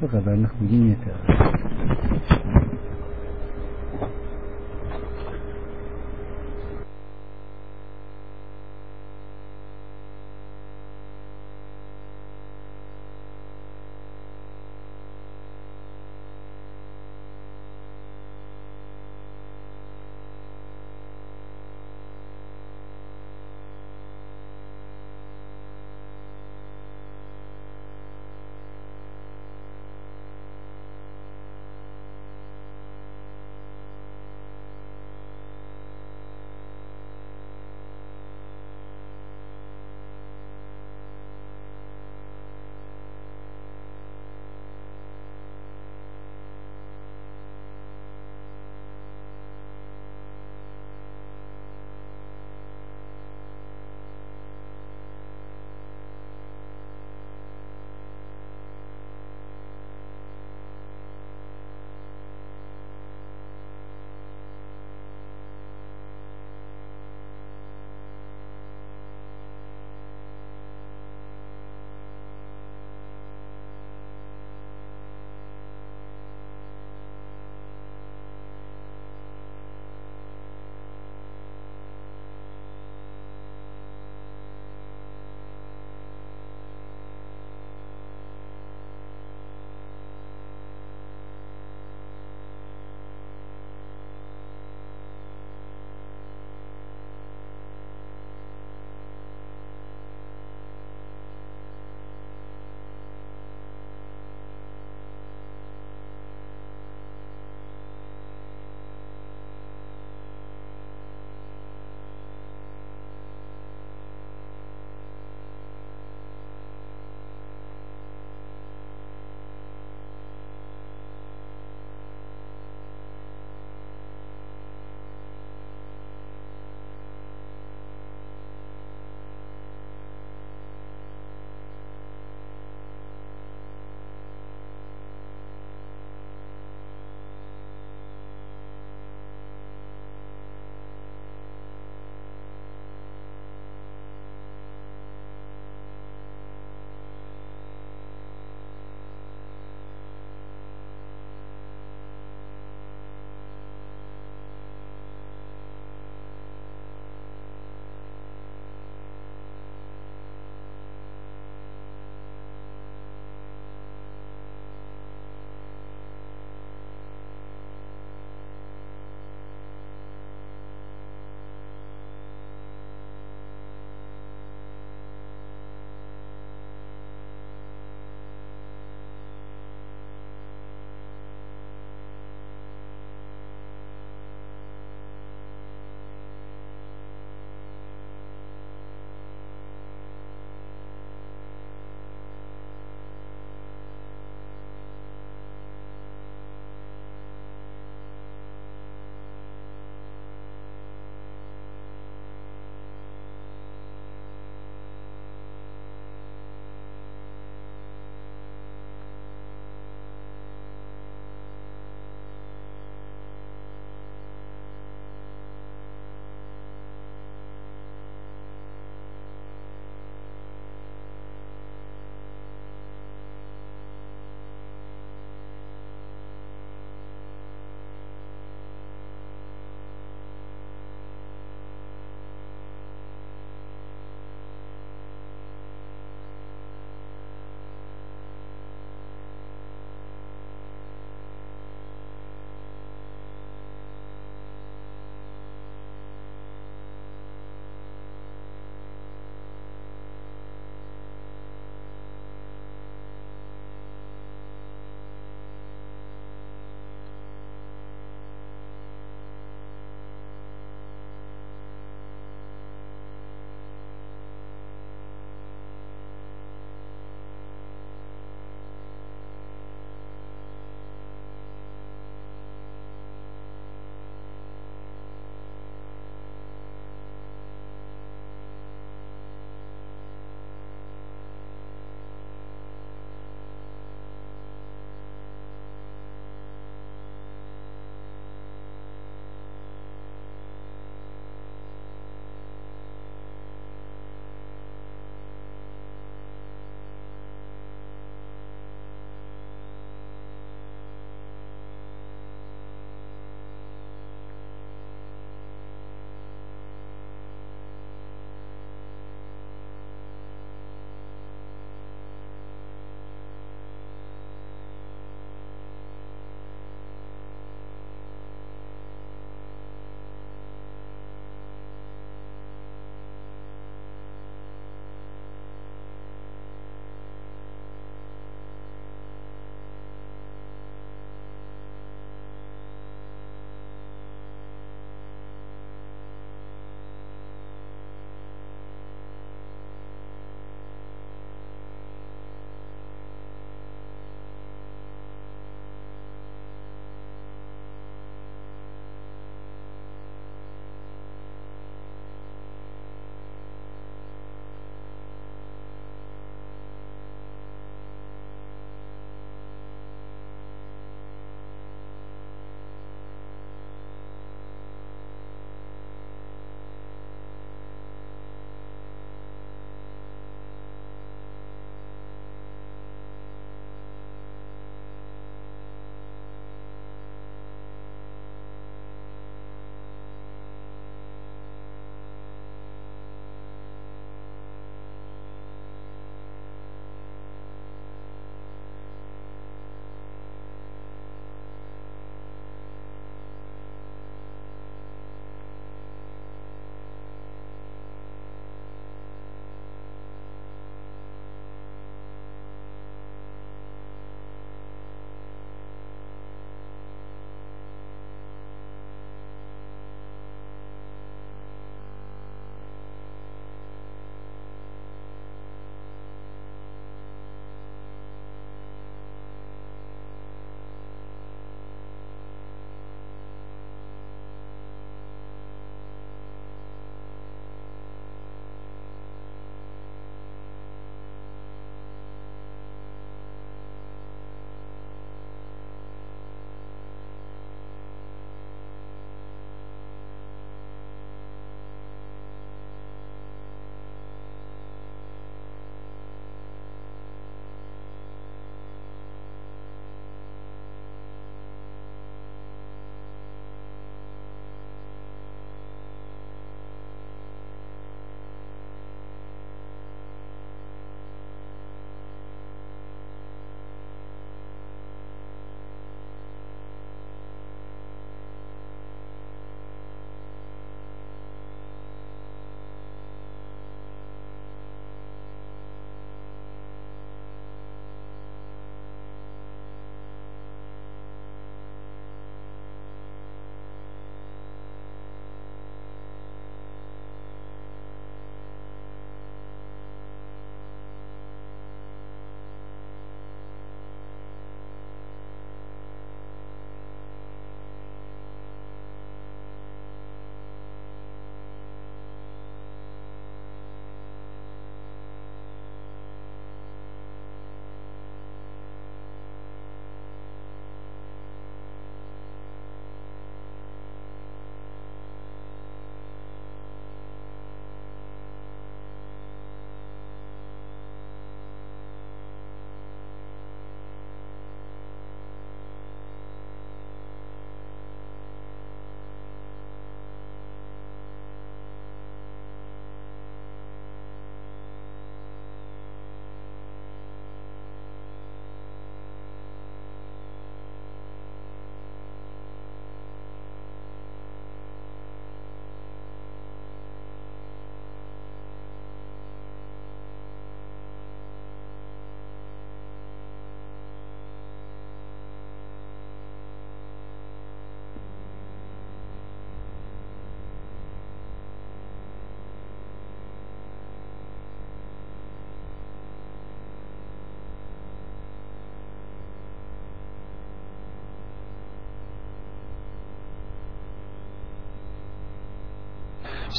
Bu kadarlık bugün yeter.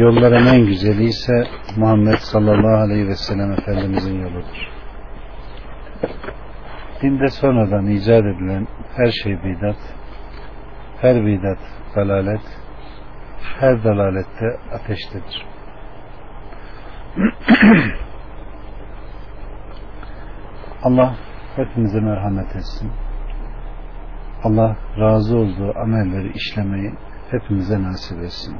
yolların en güzeli ise Muhammed sallallahu aleyhi ve sellem Efendimizin yoludur. Dinde sonradan icat edilen her şey bidat, her bidat dalalet, her dalalette ateştedir. Allah hepimize merhamet etsin. Allah razı olduğu amelleri işlemeyi hepimize nasip etsin.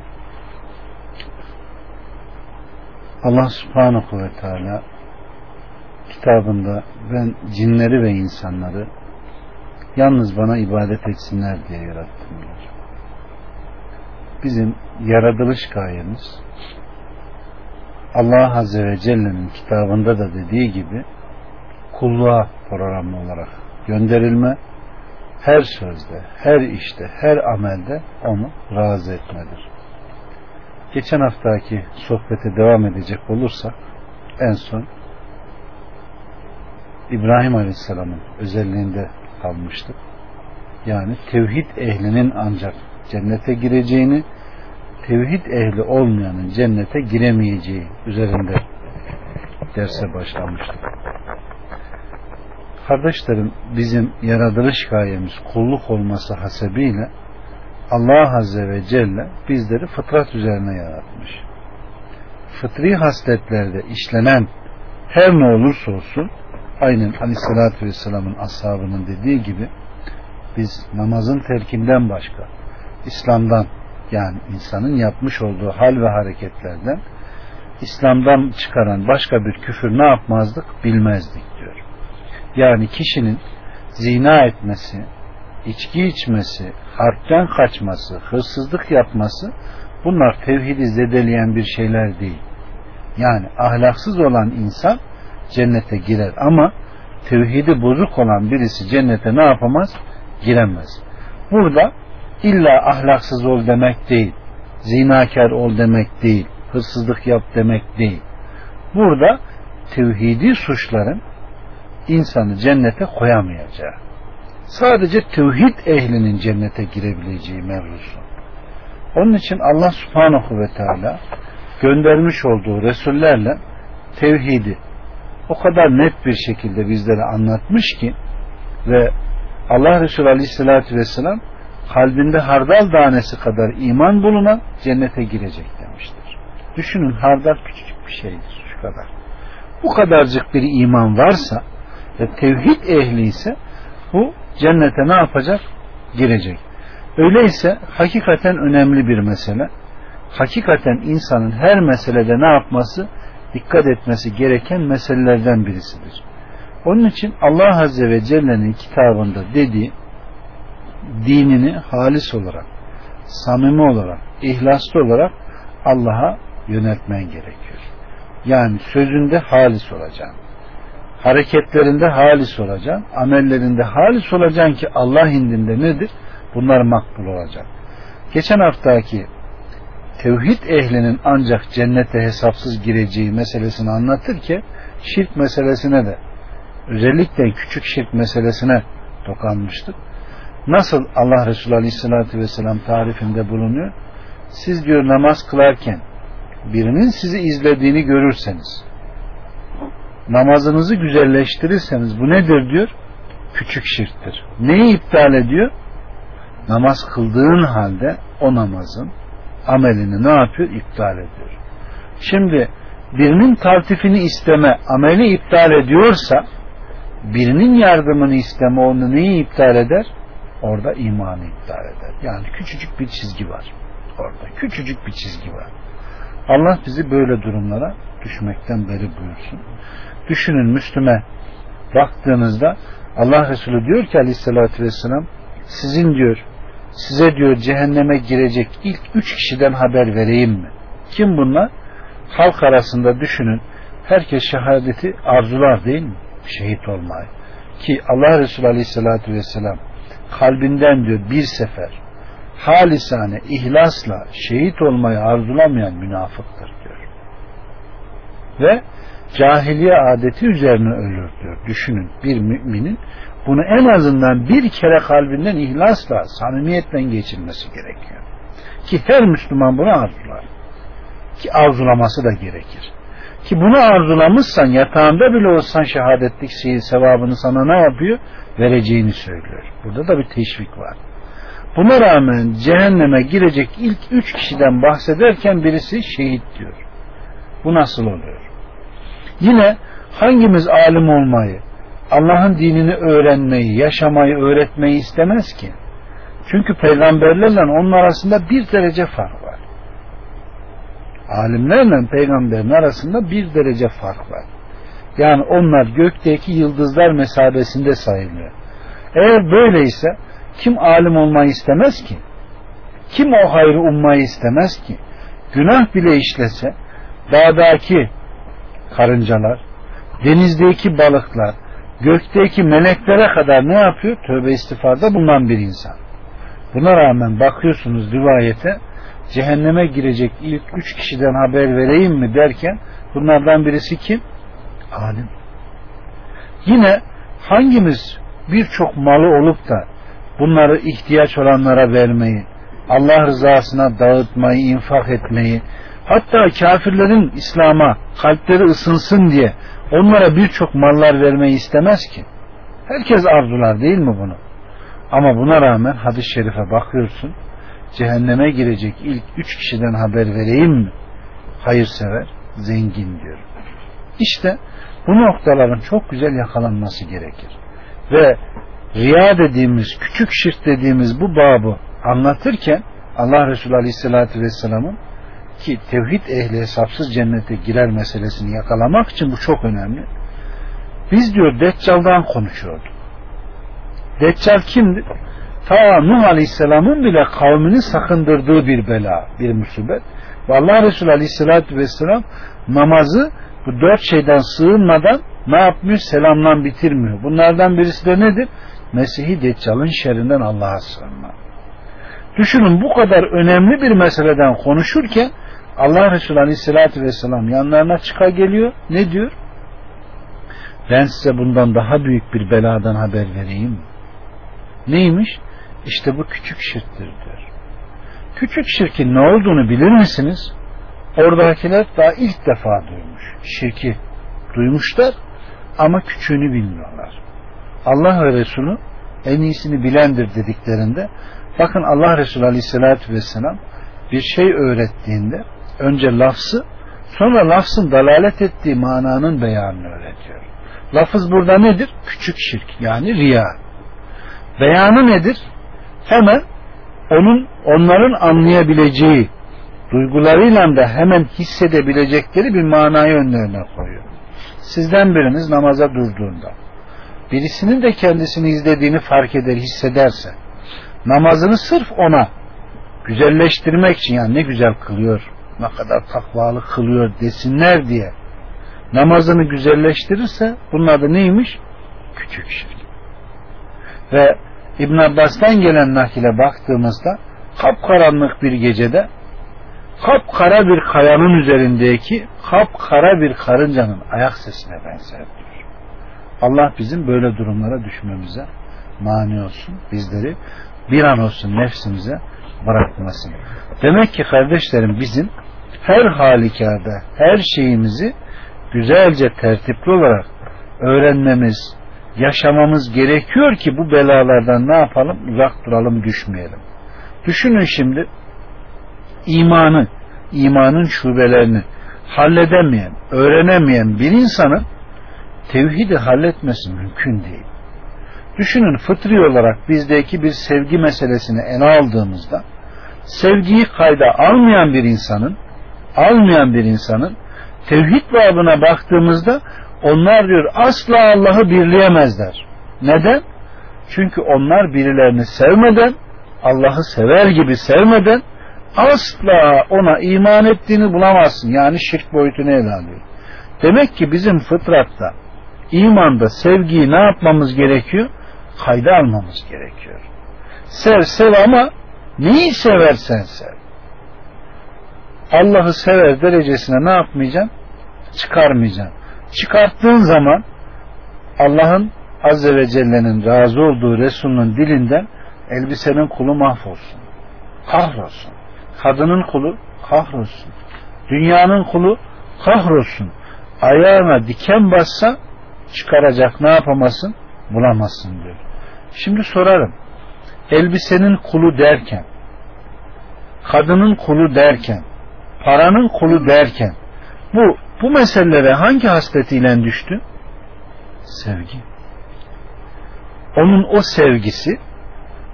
Allah subhanahu ve teala kitabında ben cinleri ve insanları yalnız bana ibadet etsinler diye yarattım diyor. Bizim yaratılış gayemiz Allah Azze ve Celle'nin kitabında da dediği gibi kulluğa programı olarak gönderilme her sözde, her işte, her amelde onu razı etmedir. Geçen haftaki sohbete devam edecek olursak en son İbrahim Aleyhisselam'ın özelliğinde kalmıştık. Yani tevhid ehlinin ancak cennete gireceğini, tevhid ehli olmayanın cennete giremeyeceği üzerinde derse başlamıştık. Kardeşlerim bizim yaratılış gayemiz kulluk olması hasebiyle Allah Azze ve Celle bizleri fıtrat üzerine yaratmış. Fıtri hasletlerde işlenen her ne olursa olsun aynen Aleyhisselatü Vesselam'ın ashabının dediği gibi biz namazın terkinden başka İslam'dan yani insanın yapmış olduğu hal ve hareketlerden İslam'dan çıkaran başka bir küfür ne yapmazdık bilmezdik diyor. Yani kişinin zina etmesi, içki içmesi, harpten kaçması, hırsızlık yapması bunlar tevhidi zedeleyen bir şeyler değil. Yani ahlaksız olan insan cennete girer ama tevhidi bozuk olan birisi cennete ne yapamaz? Giremez. Burada illa ahlaksız ol demek değil, zinakar ol demek değil, hırsızlık yap demek değil. Burada tevhidi suçların insanı cennete koyamayacağı. Sadece tevhid ehlinin cennete girebileceği mevzusu. Onun için Allah subhanahu ve teala göndermiş olduğu Resullerle tevhidi o kadar net bir şekilde bizlere anlatmış ki ve Allah Resulü Aleyhisselatü Vesselam kalbinde hardal tanesi kadar iman bulunan cennete girecek demiştir. Düşünün hardal küçücük bir şeydir şu kadar. Bu kadarcık bir iman varsa ve tevhid ehli ise bu cennete ne yapacak? Girecek. Öyleyse hakikaten önemli bir mesele. Hakikaten insanın her meselede ne yapması? Dikkat etmesi gereken meselelerden birisidir. Onun için Allah Azze ve Celle'nin kitabında dediği dinini halis olarak, samimi olarak, ihlaslı olarak Allah'a yöneltmen gerekiyor. Yani sözünde halis olacaksın hareketlerinde halis olacaksın, amellerinde halis olacaksın ki Allah indinde nedir? Bunlar makbul olacak. Geçen haftaki tevhid ehlinin ancak cennete hesapsız gireceği meselesini anlatırken şirk meselesine de özellikle küçük şirk meselesine dokanmıştık. Nasıl Allah Resulü Aleyhisselatü Vesselam tarifinde bulunuyor? Siz diyor namaz kılarken birinin sizi izlediğini görürseniz namazınızı güzelleştirirseniz bu nedir diyor? Küçük şirktir. Neyi iptal ediyor? Namaz kıldığın halde o namazın amelini ne yapıyor? İptal ediyor. Şimdi birinin taltifini isteme ameli iptal ediyorsa birinin yardımını isteme onu neyi iptal eder? Orada imanı iptal eder. Yani küçücük bir çizgi var. Orada küçücük bir çizgi var. Allah bizi böyle durumlara düşmekten beri buyursun düşünün Müslüme baktığınızda Allah Resulü diyor ki aleyhissalatü vesselam sizin diyor size diyor cehenneme girecek ilk üç kişiden haber vereyim mi? Kim bunlar? halk arasında düşünün herkes şehadeti arzular değil mi? Şehit olmayı. Ki Allah Resulü Aleyhisselatü Vesselam kalbinden diyor bir sefer halisane ihlasla şehit olmayı arzulamayan münafıktır diyor. Ve cahiliye adeti üzerine ölür diyor. Düşünün bir müminin bunu en azından bir kere kalbinden ihlasla, samimiyetle geçirmesi gerekiyor. Ki her Müslüman bunu arzular. Ki arzulaması da gerekir. Ki bunu arzulamışsan yatağında bile olsan şehadetlik şeyi sevabını sana ne yapıyor? Vereceğini söylüyor. Burada da bir teşvik var. Buna rağmen cehenneme girecek ilk üç kişiden bahsederken birisi şehit diyor. Bu nasıl oluyor? Yine hangimiz alim olmayı, Allah'ın dinini öğrenmeyi, yaşamayı, öğretmeyi istemez ki? Çünkü peygamberlerle onun arasında bir derece fark var. Alimlerle peygamberin arasında bir derece fark var. Yani onlar gökteki yıldızlar mesabesinde sayılıyor. Eğer böyleyse kim alim olmayı istemez ki? Kim o hayrı ummayı istemez ki? Günah bile işlese dağdaki karıncalar, denizdeki balıklar, gökteki meleklere kadar ne yapıyor? Tövbe istiğfarda bulunan bir insan. Buna rağmen bakıyorsunuz rivayete cehenneme girecek ilk üç kişiden haber vereyim mi derken bunlardan birisi kim? Alim. Yine hangimiz birçok malı olup da bunları ihtiyaç olanlara vermeyi, Allah rızasına dağıtmayı, infak etmeyi, hatta kafirlerin İslam'a kalpleri ısınsın diye onlara birçok mallar vermeyi istemez ki. Herkes arzular değil mi bunu? Ama buna rağmen hadis-i şerife bakıyorsun, cehenneme girecek ilk üç kişiden haber vereyim mi? Hayırsever, zengin diyor. İşte bu noktaların çok güzel yakalanması gerekir. Ve riya dediğimiz, küçük şirk dediğimiz bu babı anlatırken Allah Resulü Aleyhisselatü Vesselam'ın ki tevhid ehli hesapsız cennete girer meselesini yakalamak için bu çok önemli. Biz diyor Deccal'dan konuşuyorduk. Deccal kimdir? Ta Nuh Aleyhisselam'ın bile kavmini sakındırdığı bir bela, bir musibet. Ve Allah Resulü Aleyhisselatü Vesselam namazı bu dört şeyden sığınmadan ne yapmıyor? Selamdan bitirmiyor. Bunlardan birisi de nedir? Mesih-i Deccal'ın şerrinden Allah'a sığınma. Düşünün bu kadar önemli bir meseleden konuşurken Allah Resulü Aleyhisselatü Vesselam yanlarına çıka geliyor. Ne diyor? Ben size bundan daha büyük bir beladan haber vereyim. Neymiş? İşte bu küçük şirktir diyor. Küçük şirkin ne olduğunu bilir misiniz? Oradakiler daha ilk defa duymuş. Şirki duymuşlar ama küçüğünü bilmiyorlar. Allah ve Resulü en iyisini bilendir dediklerinde bakın Allah Resulü Aleyhisselatü Vesselam bir şey öğrettiğinde önce lafzı sonra lafzın dalalet ettiği mananın beyanını öğretiyor. Lafız burada nedir? Küçük şirk yani riya. Beyanı nedir? Hemen onun onların anlayabileceği duygularıyla da hemen hissedebilecekleri bir manayı önlerine koyuyor. Sizden biriniz namaza durduğunda birisinin de kendisini izlediğini fark eder, hissederse namazını sırf ona güzelleştirmek için yani ne güzel kılıyor, ne kadar takvalı kılıyor desinler diye namazını güzelleştirirse bunun adı neymiş? Küçük şirk. Ve İbn Abbas'tan gelen nakile baktığımızda kapkaranlık bir gecede kapkara bir kayanın üzerindeki kapkara bir karıncanın ayak sesine benzer diyor. Allah bizim böyle durumlara düşmemize mani olsun. Bizleri bir an olsun nefsimize bırakmasın. Demek ki kardeşlerim bizim her halükarda her şeyimizi güzelce tertipli olarak öğrenmemiz, yaşamamız gerekiyor ki bu belalardan ne yapalım? Uzak duralım, düşmeyelim. Düşünün şimdi imanı, imanın şubelerini halledemeyen, öğrenemeyen bir insanın tevhidi halletmesi mümkün değil. Düşünün fıtri olarak bizdeki bir sevgi meselesini ele aldığımızda sevgiyi kayda almayan bir insanın almayan bir insanın tevhid babına baktığımızda onlar diyor asla Allah'ı birleyemezler. Neden? Çünkü onlar birilerini sevmeden Allah'ı sever gibi sevmeden asla ona iman ettiğini bulamazsın. Yani şirk boyutunu ele alıyor. Demek ki bizim fıtratta imanda sevgiyi ne yapmamız gerekiyor? Kayda almamız gerekiyor. Sev sev ama neyi seversen sev. Allah'ı sever derecesine ne yapmayacaksın? Çıkarmayacaksın. Çıkarttığın zaman Allah'ın Azze ve Celle'nin razı olduğu Resul'ün dilinden elbisenin kulu mahvolsun. Kahrolsun. Kadının kulu kahrolsun. Dünyanın kulu kahrolsun. Ayağına diken bassa çıkaracak ne yapamasın? Bulamazsın diyor. Şimdi sorarım. Elbisenin kulu derken, kadının kulu derken, paranın kulu derken, bu bu meselelere hangi hasletiyle düştü? Sevgi. Onun o sevgisi,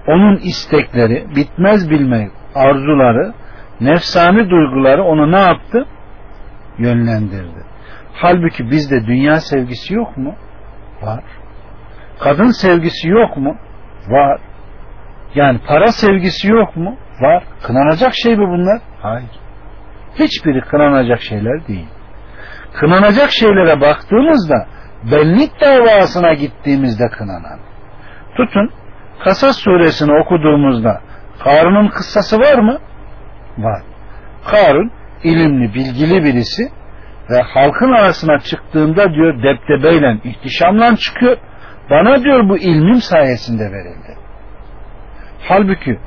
onun istekleri, bitmez bilmek arzuları, nefsani duyguları onu ne yaptı? Yönlendirdi. Halbuki bizde dünya sevgisi yok mu? Var. Kadın sevgisi yok mu? Var. Yani para sevgisi yok mu? Var. Kınanacak şey mi bunlar? Hayır. Hiçbiri kınanacak şeyler değil. Kınanacak şeylere baktığımızda benlik davasına gittiğimizde kınanan. Tutun Kasas suresini okuduğumuzda Karun'un kıssası var mı? Var. Karun ilimli, bilgili birisi ve halkın arasına çıktığında diyor deptebeyle, ihtişamla çıkıyor. Bana diyor bu ilmim sayesinde verildi. Halbuki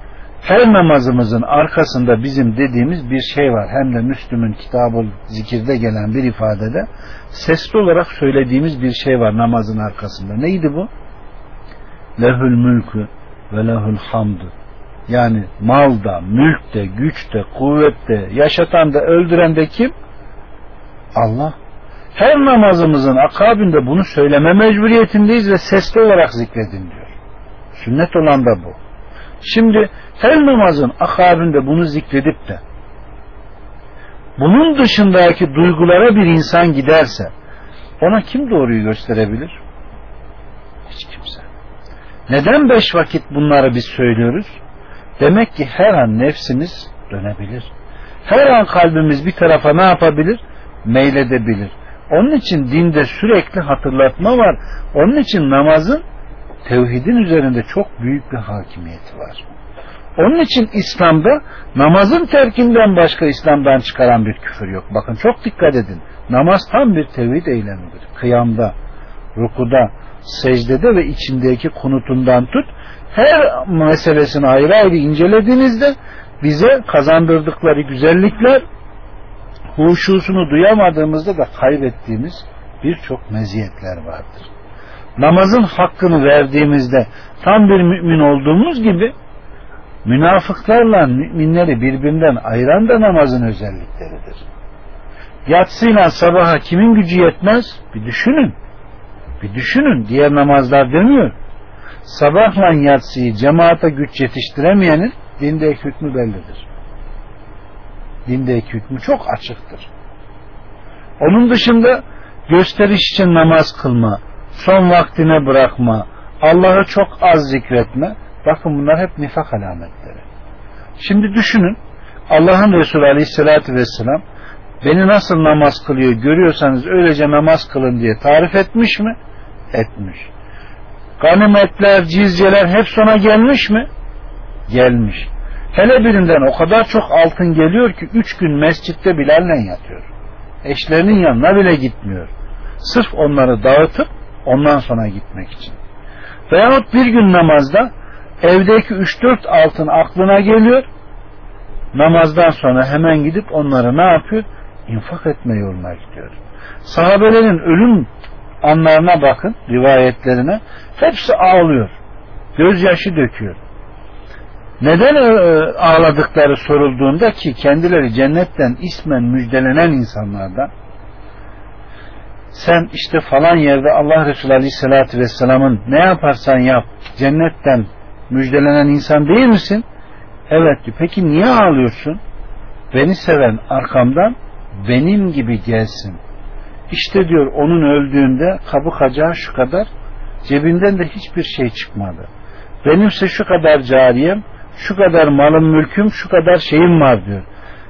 her namazımızın arkasında bizim dediğimiz bir şey var. Hem de Müslüm'ün kitabı zikirde gelen bir ifadede sesli olarak söylediğimiz bir şey var namazın arkasında. Neydi bu? Lehül mülkü ve lehül hamdu. Yani malda, mülkte, güçte, kuvvette, yaşatan da öldüren de kim? Allah. Her namazımızın akabinde bunu söyleme mecburiyetindeyiz ve sesli olarak zikredin diyor. Sünnet olan da bu. Şimdi her namazın akabinde bunu zikredip de bunun dışındaki duygulara bir insan giderse ona kim doğruyu gösterebilir? Hiç kimse. Neden beş vakit bunları biz söylüyoruz? Demek ki her an nefsimiz dönebilir. Her an kalbimiz bir tarafa ne yapabilir? Meyledebilir. Onun için dinde sürekli hatırlatma var. Onun için namazın tevhidin üzerinde çok büyük bir hakimiyeti var. Onun için İslam'da namazın terkinden başka İslam'dan çıkaran bir küfür yok. Bakın çok dikkat edin. Namaz tam bir tevhid eylemidir. Kıyamda, rukuda, secdede ve içindeki kunutundan tut her meselesini ayrı ayrı incelediğinizde bize kazandırdıkları güzellikler huşusunu duyamadığımızda da kaybettiğimiz birçok meziyetler vardır. Namazın hakkını verdiğimizde tam bir mümin olduğumuz gibi münafıklarla müminleri birbirinden ayıran da namazın özellikleridir. Yatsıyla sabaha kimin gücü yetmez? Bir düşünün. Bir düşünün. Diğer namazlar demiyor. Sabahla yatsıyı cemaate güç yetiştiremeyenin dindeki hükmü bellidir. Dindeki hükmü çok açıktır. Onun dışında gösteriş için namaz kılma, son vaktine bırakma, Allah'ı çok az zikretme, bakın bunlar hep nifak alametleri. Şimdi düşünün, Allah'ın Resulü Aleyhisselatü Vesselam beni nasıl namaz kılıyor görüyorsanız öylece namaz kılın diye tarif etmiş mi? Etmiş. Ganimetler, cizyeler hep sona gelmiş mi? Gelmiş. Hele birinden o kadar çok altın geliyor ki üç gün mescitte Bilal'le yatıyor. Eşlerinin yanına bile gitmiyor. Sırf onları dağıtıp ondan sonra gitmek için. Veyahut bir gün namazda evdeki üç dört altın aklına geliyor. Namazdan sonra hemen gidip onları ne yapıyor? İnfak etme yoluna gidiyor. Sahabelerin ölüm anlarına bakın, rivayetlerine. Hepsi ağlıyor. Gözyaşı döküyor. Neden e, ağladıkları sorulduğunda ki kendileri cennetten ismen müjdelenen insanlardan sen işte falan yerde Allah Resulü Aleyhisselatü Vesselam'ın ne yaparsan yap cennetten müjdelenen insan değil misin? Evet diyor. Peki niye ağlıyorsun? Beni seven arkamdan benim gibi gelsin. İşte diyor onun öldüğünde kabı kacağı şu kadar cebinden de hiçbir şey çıkmadı. Benimse şu kadar cariyem şu kadar malım mülküm şu kadar şeyim var diyor.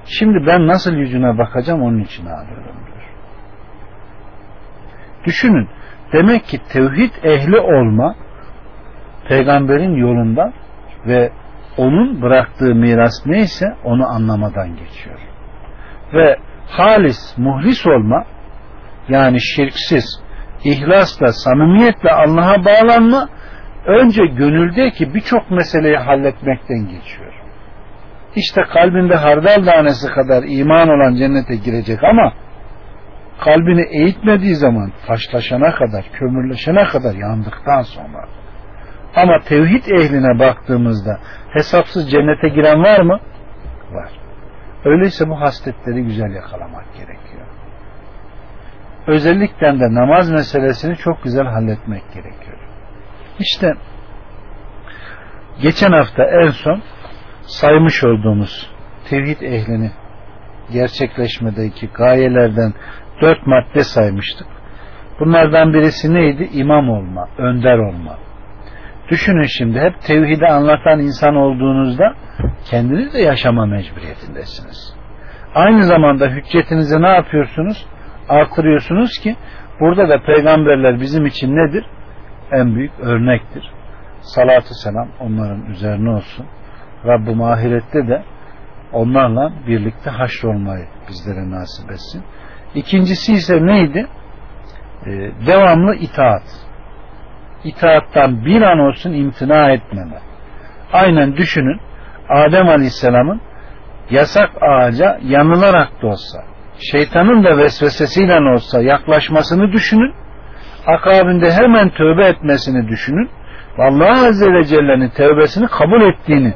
Şimdi ben nasıl yüzüne bakacağım onun için ağlıyorum. Düşünün demek ki tevhid ehli olma peygamberin yolunda ve onun bıraktığı miras neyse onu anlamadan geçiyor. Ve halis, muhlis olma yani şirksiz, ihlasla, samimiyetle Allah'a bağlanma önce gönüldeki birçok meseleyi halletmekten geçiyor. İşte kalbinde hardal tanesi kadar iman olan cennete girecek ama kalbini eğitmediği zaman taşlaşana kadar, kömürleşene kadar yandıktan sonra ama tevhid ehline baktığımızda hesapsız cennete giren var mı? Var. Öyleyse bu hasletleri güzel yakalamak gerekiyor. Özellikle de namaz meselesini çok güzel halletmek gerekiyor. İşte geçen hafta en son saymış olduğumuz tevhid ehlini gerçekleşmedeki gayelerden dört madde saymıştık. Bunlardan birisi neydi? İmam olma, önder olma. Düşünün şimdi hep tevhidi anlatan insan olduğunuzda kendiniz de yaşama mecburiyetindesiniz. Aynı zamanda hüccetinizi ne yapıyorsunuz? Artırıyorsunuz ki burada da peygamberler bizim için nedir? En büyük örnektir. Salatü selam onların üzerine olsun. Rabbim ahirette de onlarla birlikte haşrolmayı bizlere nasip etsin. İkincisi ise neydi? Ee, devamlı itaat. İtaattan bir an olsun imtina etmeme. Aynen düşünün Adem Aleyhisselam'ın yasak ağaca yanılarak da olsa şeytanın da vesvesesiyle olsa yaklaşmasını düşünün. Akabinde hemen tövbe etmesini düşünün. Allah Azze ve Celle'nin tövbesini kabul ettiğini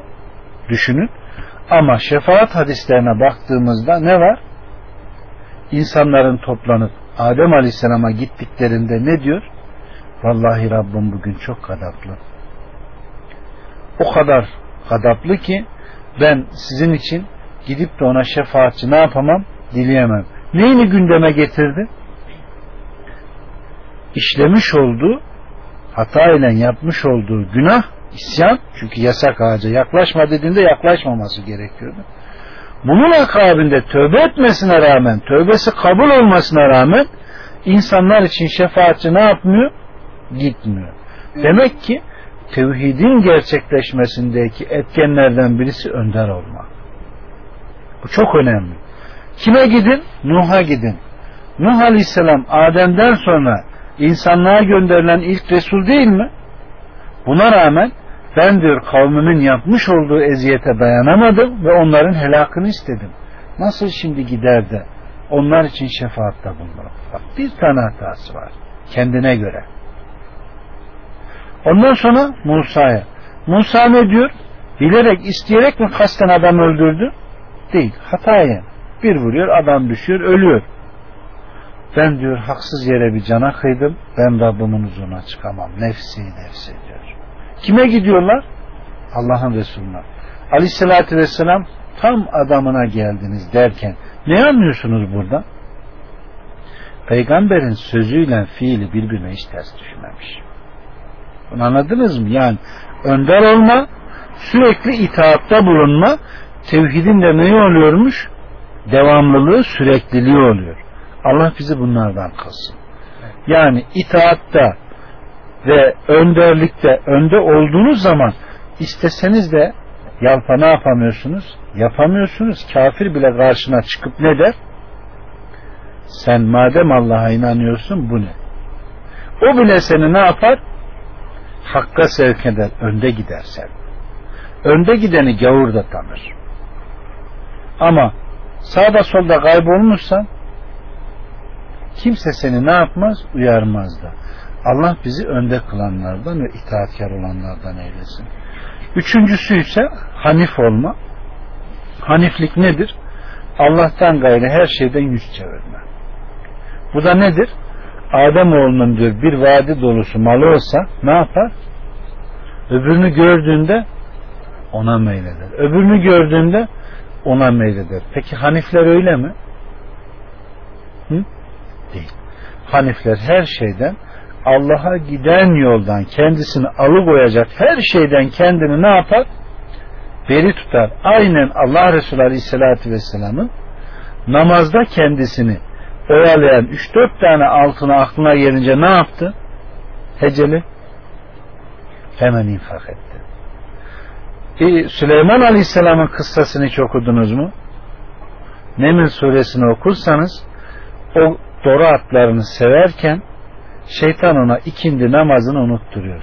düşünün. Ama şefaat hadislerine baktığımızda ne var? İnsanların toplanıp Adem Aleyhisselam'a gittiklerinde ne diyor? Vallahi Rabbim bugün çok kadaplı. O kadar kadaplı ki ben sizin için gidip de ona şefaatçi ne yapamam? Dileyemem. Neyini gündeme getirdi? İşlemiş olduğu hata ile yapmış olduğu günah isyan çünkü yasak ağaca yaklaşma dediğinde yaklaşmaması gerekiyordu. Bunun akabinde tövbe etmesine rağmen tövbesi kabul olmasına rağmen insanlar için şefaatçi ne yapmıyor? Gitmiyor. Demek ki tevhidin gerçekleşmesindeki etkenlerden birisi önder olmak. Bu çok önemli. Kime gidin? Nuh'a gidin. Nuh Aleyhisselam Adem'den sonra insanlığa gönderilen ilk Resul değil mi? Buna rağmen ben diyor kavmimin yapmış olduğu eziyete dayanamadım ve onların helakını istedim. Nasıl şimdi gider de onlar için şefaatte bulunur? Bak bir tane hatası var. Kendine göre. Ondan sonra Musa'ya. Musa ne diyor? Bilerek, isteyerek mi kasten adam öldürdü? Değil. Hataya. Bir vuruyor, adam düşüyor, ölüyor. Ben diyor haksız yere bir cana kıydım. Ben Rabbimin huzuruna çıkamam. Nefsi nefsi. Kime gidiyorlar? Allah'ın Resulüne. Aleyhissalatü vesselam tam adamına geldiniz derken ne anlıyorsunuz burada? Peygamberin sözüyle fiili birbirine hiç ters düşmemiş. Bunu anladınız mı? Yani önder olma, sürekli itaatta bulunma, tevhidin de neyi oluyormuş? Devamlılığı, sürekliliği oluyor. Allah bizi bunlardan kılsın. Yani itaatta ve önderlikte önde olduğunuz zaman isteseniz de yalpa ne yapamıyorsunuz? Yapamıyorsunuz. Kafir bile karşına çıkıp ne der? Sen madem Allah'a inanıyorsun bu ne? O bile seni ne yapar? Hakka sevk eder. Önde gidersen. Önde gideni gavur da tanır. Ama sağda solda kaybolmuşsan kimse seni ne yapmaz? Uyarmaz da. Allah bizi önde kılanlardan ve itaatkar olanlardan eylesin. Üçüncüsü ise hanif olma. Haniflik nedir? Allah'tan gayrı her şeyden yüz çevirme. Bu da nedir? Adem oğlunun diyor bir vadi dolusu malı olsa ne yapar? Öbürünü gördüğünde ona meyleder. Öbürünü gördüğünde ona meyleder. Peki Hanifler öyle mi? Hı? Değil. Hanifler her şeyden Allah'a giden yoldan kendisini alıkoyacak her şeyden kendini ne yapar? beri tutar. Aynen Allah Resulü Aleyhisselatü Vesselam'ın namazda kendisini oyalayan 3-4 tane altına aklına gelince ne yaptı? Heceli hemen infak etti. E, Süleyman Aleyhisselam'ın kıssasını hiç okudunuz mu? Neml suresini okursanız o doğru atlarını severken şeytan ona ikindi namazını unutturuyor.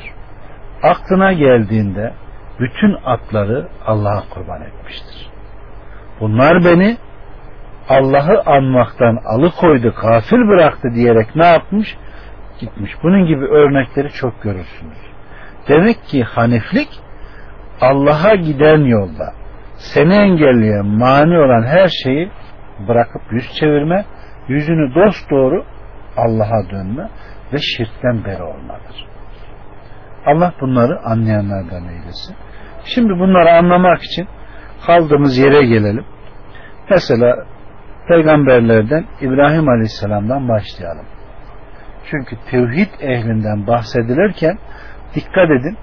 Aklına geldiğinde bütün atları Allah'a kurban etmiştir. Bunlar beni Allah'ı anmaktan alıkoydu, gafil bıraktı diyerek ne yapmış? Gitmiş. Bunun gibi örnekleri çok görürsünüz. Demek ki haniflik Allah'a giden yolda seni engelleyen, mani olan her şeyi bırakıp yüz çevirme, yüzünü dost doğru Allah'a dönme ve şirkten beri olmadır. Allah bunları anlayanlardan eylesin. Şimdi bunları anlamak için kaldığımız yere gelelim. Mesela peygamberlerden İbrahim Aleyhisselam'dan başlayalım. Çünkü tevhid ehlinden bahsedilirken dikkat edin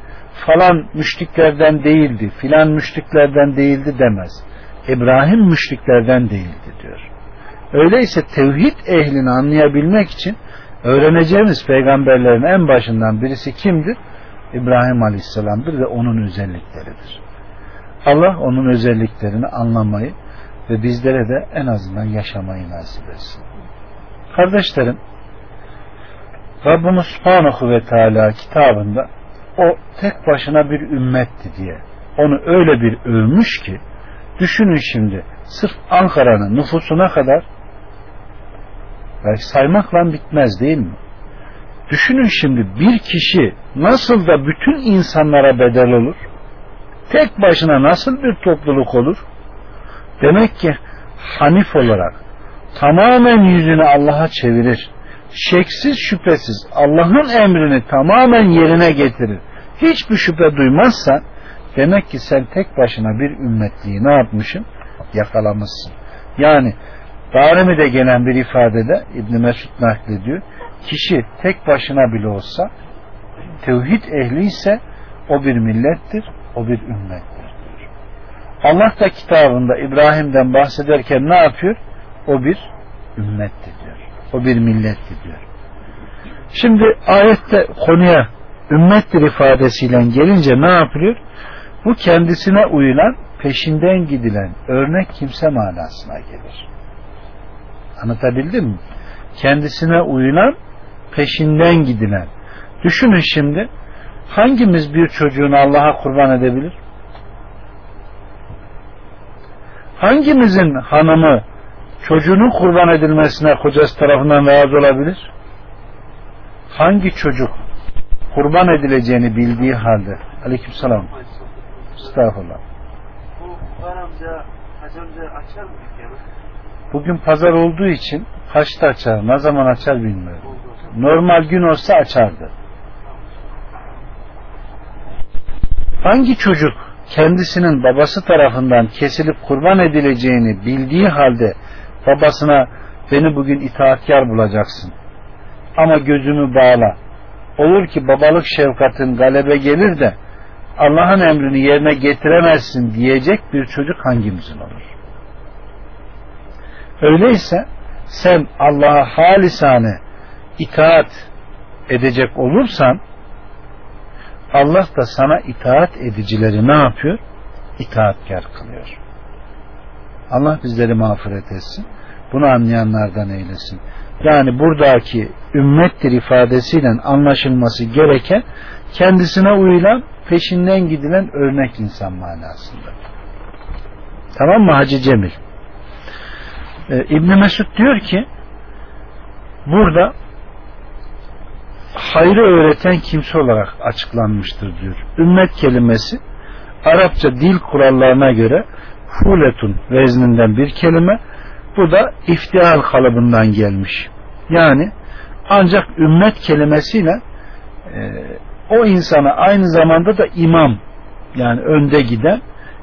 falan müşriklerden değildi, filan müşriklerden değildi demez. İbrahim müşriklerden değildi diyor. Öyleyse tevhid ehlini anlayabilmek için öğreneceğimiz peygamberlerin en başından birisi kimdir? İbrahim Aleyhisselam'dır ve onun özellikleridir. Allah onun özelliklerini anlamayı ve bizlere de en azından yaşamayı nasip etsin. Kardeşlerim, Rabbimiz Subhanahu ve Teala kitabında o tek başına bir ümmetti diye onu öyle bir övmüş ki düşünün şimdi sırf Ankara'nın nüfusuna kadar belki saymakla bitmez değil mi? Düşünün şimdi bir kişi nasıl da bütün insanlara bedel olur? Tek başına nasıl bir topluluk olur? Demek ki Hanif olarak tamamen yüzünü Allah'a çevirir. Şeksiz şüphesiz Allah'ın emrini tamamen yerine getirir. Hiçbir şüphe duymazsan demek ki sen tek başına bir ümmetliği ne yapmışsın? Yakalamışsın. Yani Darimi'de gelen bir ifadede İbn Mesud naklediyor. Kişi tek başına bile olsa tevhid ehli ise o bir millettir, o bir ümmettir. Diyor. Allah da kitabında İbrahim'den bahsederken ne yapıyor? O bir ümmettir diyor. O bir millettir diyor. Şimdi ayette konuya ümmettir ifadesiyle gelince ne yapılıyor? Bu kendisine uyulan, peşinden gidilen örnek kimse manasına gelir. Anlatabildim mi? Kendisine uyulan, peşinden gidilen. Düşünün şimdi, hangimiz bir çocuğunu Allah'a kurban edebilir? Hangimizin hanımı çocuğunun kurban edilmesine kocası tarafından razı olabilir? Hangi çocuk kurban edileceğini bildiği halde aleykümselam estağfurullah bugün pazar olduğu için kaçta açar ne zaman açar bilmiyorum. Normal gün olsa açardı. Hangi çocuk kendisinin babası tarafından kesilip kurban edileceğini bildiği halde babasına beni bugün itaatkar bulacaksın. Ama gözümü bağla. Olur ki babalık şefkatin galebe gelir de Allah'ın emrini yerine getiremezsin diyecek bir çocuk hangimizin olur? Öyleyse sen Allah'a halisane itaat edecek olursan Allah da sana itaat edicileri ne yapıyor? İtaatkar kılıyor. Allah bizleri mağfiret etsin. Bunu anlayanlardan eylesin. Yani buradaki ümmettir ifadesiyle anlaşılması gereken kendisine uyulan peşinden gidilen örnek insan manasında. Tamam mı Hacı Cemil? Ee, İbni Mesud diyor ki burada hayrı öğreten kimse olarak açıklanmıştır diyor. Ümmet kelimesi Arapça dil kurallarına göre huletun vezninden bir kelime bu da iftihal kalıbından gelmiş. Yani ancak ümmet kelimesiyle e, o insana aynı zamanda da imam yani önde giden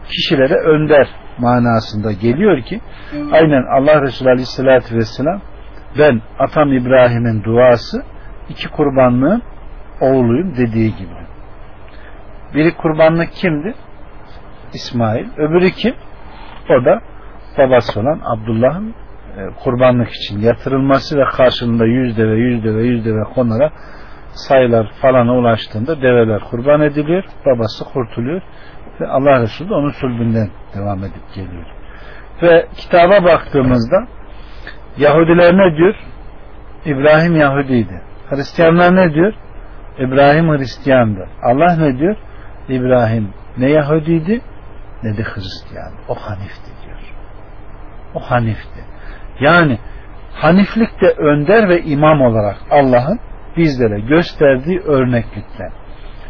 kişilere önder manasında geliyor ki aynen Allah Resulü Aleyhisselatü Vesselam ben atam İbrahim'in duası iki kurbanlığın oğluyum dediği gibi. Biri kurbanlık kimdi? İsmail. Öbürü kim? O da babası olan Abdullah'ın e, kurbanlık için yatırılması ve karşılığında yüz deve, yüz deve, yüz deve konarak sayılar falana ulaştığında develer kurban ediliyor. Babası kurtuluyor. Ve Allah Resulü de onun sulbünden devam edip geliyor. Ve kitaba baktığımızda Yahudiler ne diyor? İbrahim Yahudiydi. Hristiyanlar ne diyor? İbrahim Hristiyandı. Allah ne diyor? İbrahim ne Yahudiydi ne de Hristiyan. O Hanif'ti diyor. O Hanif'ti. Yani Haniflikte önder ve imam olarak Allah'ın bizlere gösterdiği örneklikler.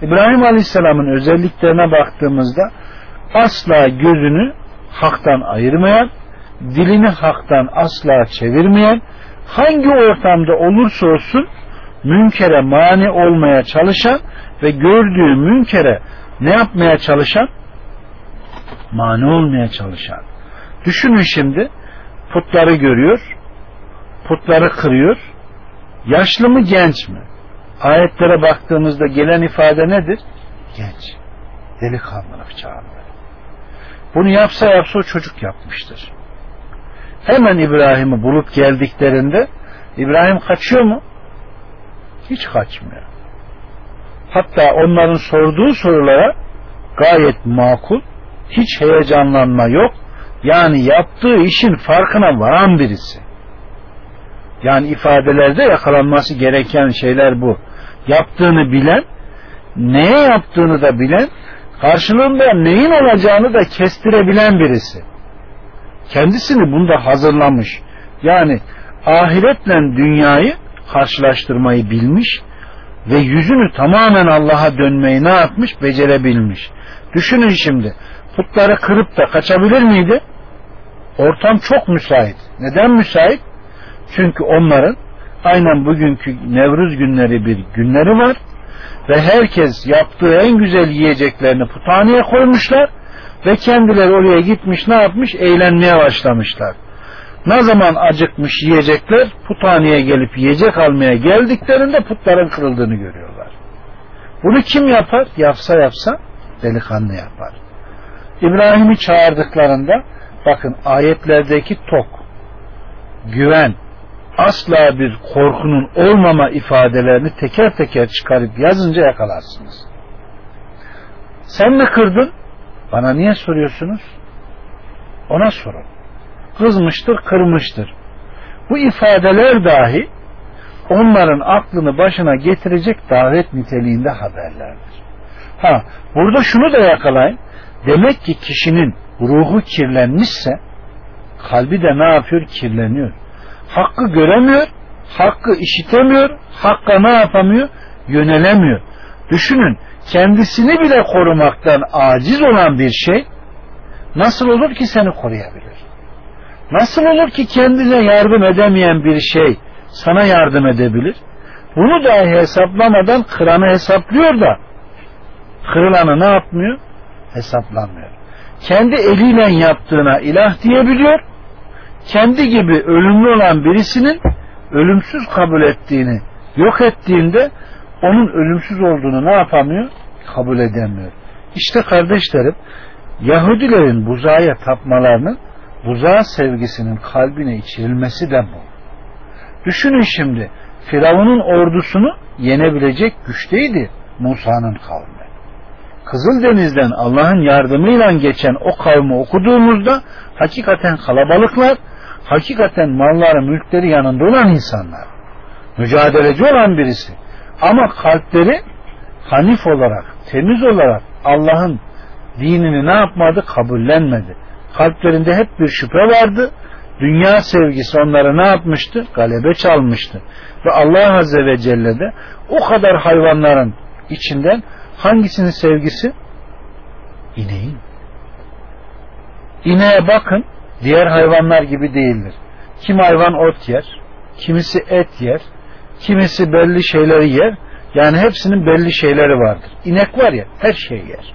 İbrahim Aleyhisselam'ın özelliklerine baktığımızda asla gözünü haktan ayırmayan, dilini haktan asla çevirmeyen, hangi ortamda olursa olsun münkere mani olmaya çalışan ve gördüğü münkere ne yapmaya çalışan? Mani olmaya çalışan. Düşünün şimdi putları görüyor, putları kırıyor. Yaşlı mı genç mi? Ayetlere baktığımızda gelen ifade nedir? Genç. Delikanlılık çağında. Bunu yapsa yapsa o çocuk yapmıştır. Hemen İbrahim'i bulup geldiklerinde İbrahim kaçıyor mu? Hiç kaçmıyor. Hatta onların sorduğu sorulara gayet makul, hiç heyecanlanma yok. Yani yaptığı işin farkına varan birisi. Yani ifadelerde yakalanması gereken şeyler bu. Yaptığını bilen, neye yaptığını da bilen, karşılığında neyin olacağını da kestirebilen birisi. Kendisini bunda hazırlamış. Yani ahiretle dünyayı karşılaştırmayı bilmiş ve yüzünü tamamen Allah'a dönmeyi ne yapmış? Becerebilmiş. Düşünün şimdi putları kırıp da kaçabilir miydi? Ortam çok müsait. Neden müsait? Çünkü onların aynen bugünkü Nevruz günleri bir günleri var ve herkes yaptığı en güzel yiyeceklerini puthaneye koymuşlar ve kendileri oraya gitmiş ne yapmış? Eğlenmeye başlamışlar. Ne zaman acıkmış yiyecekler puthaneye gelip yiyecek almaya geldiklerinde putların kırıldığını görüyorlar. Bunu kim yapar? Yapsa yapsa delikanlı yapar. İbrahim'i çağırdıklarında bakın ayetlerdeki tok, güven, asla bir korkunun olmama ifadelerini teker teker çıkarıp yazınca yakalarsınız. Sen mi kırdın? Bana niye soruyorsunuz? Ona sorun. Kızmıştır, kırmıştır. Bu ifadeler dahi onların aklını başına getirecek davet niteliğinde haberlerdir. Ha, burada şunu da yakalayın. Demek ki kişinin ruhu kirlenmişse kalbi de ne yapıyor? Kirleniyor. Hakkı göremiyor, hakkı işitemiyor, hakka ne yapamıyor? Yönelemiyor. Düşünün kendisini bile korumaktan aciz olan bir şey nasıl olur ki seni koruyabilir? Nasıl olur ki kendine yardım edemeyen bir şey sana yardım edebilir? Bunu dahi hesaplamadan kıranı hesaplıyor da kırılanı ne yapmıyor? Hesaplanmıyor. Kendi eliyle yaptığına ilah diyebiliyor. Kendi gibi ölümlü olan birisinin ölümsüz kabul ettiğini yok ettiğinde onun ölümsüz olduğunu ne yapamıyor? Kabul edemiyor. İşte kardeşlerim Yahudilerin buzaya tapmalarının buzağa sevgisinin kalbine içirilmesi de bu. Düşünün şimdi Firavun'un ordusunu yenebilecek güçteydi Musa'nın kavmi. Kızıldeniz'den Allah'ın yardımıyla geçen o kavmi okuduğumuzda hakikaten kalabalıklar, hakikaten malları, mülkleri yanında olan insanlar. Mücadeleci olan birisi. Ama kalpleri hanif olarak, temiz olarak Allah'ın dinini ne yapmadı? Kabullenmedi. Kalplerinde hep bir şüphe vardı. Dünya sevgisi onları ne yapmıştı? Galebe çalmıştı. Ve Allah Azze ve Celle de o kadar hayvanların içinden hangisinin sevgisi? İneğin. İneğe bakın diğer hayvanlar gibi değildir. Kim hayvan ot yer, kimisi et yer, kimisi belli şeyleri yer. Yani hepsinin belli şeyleri vardır. İnek var ya her şey yer.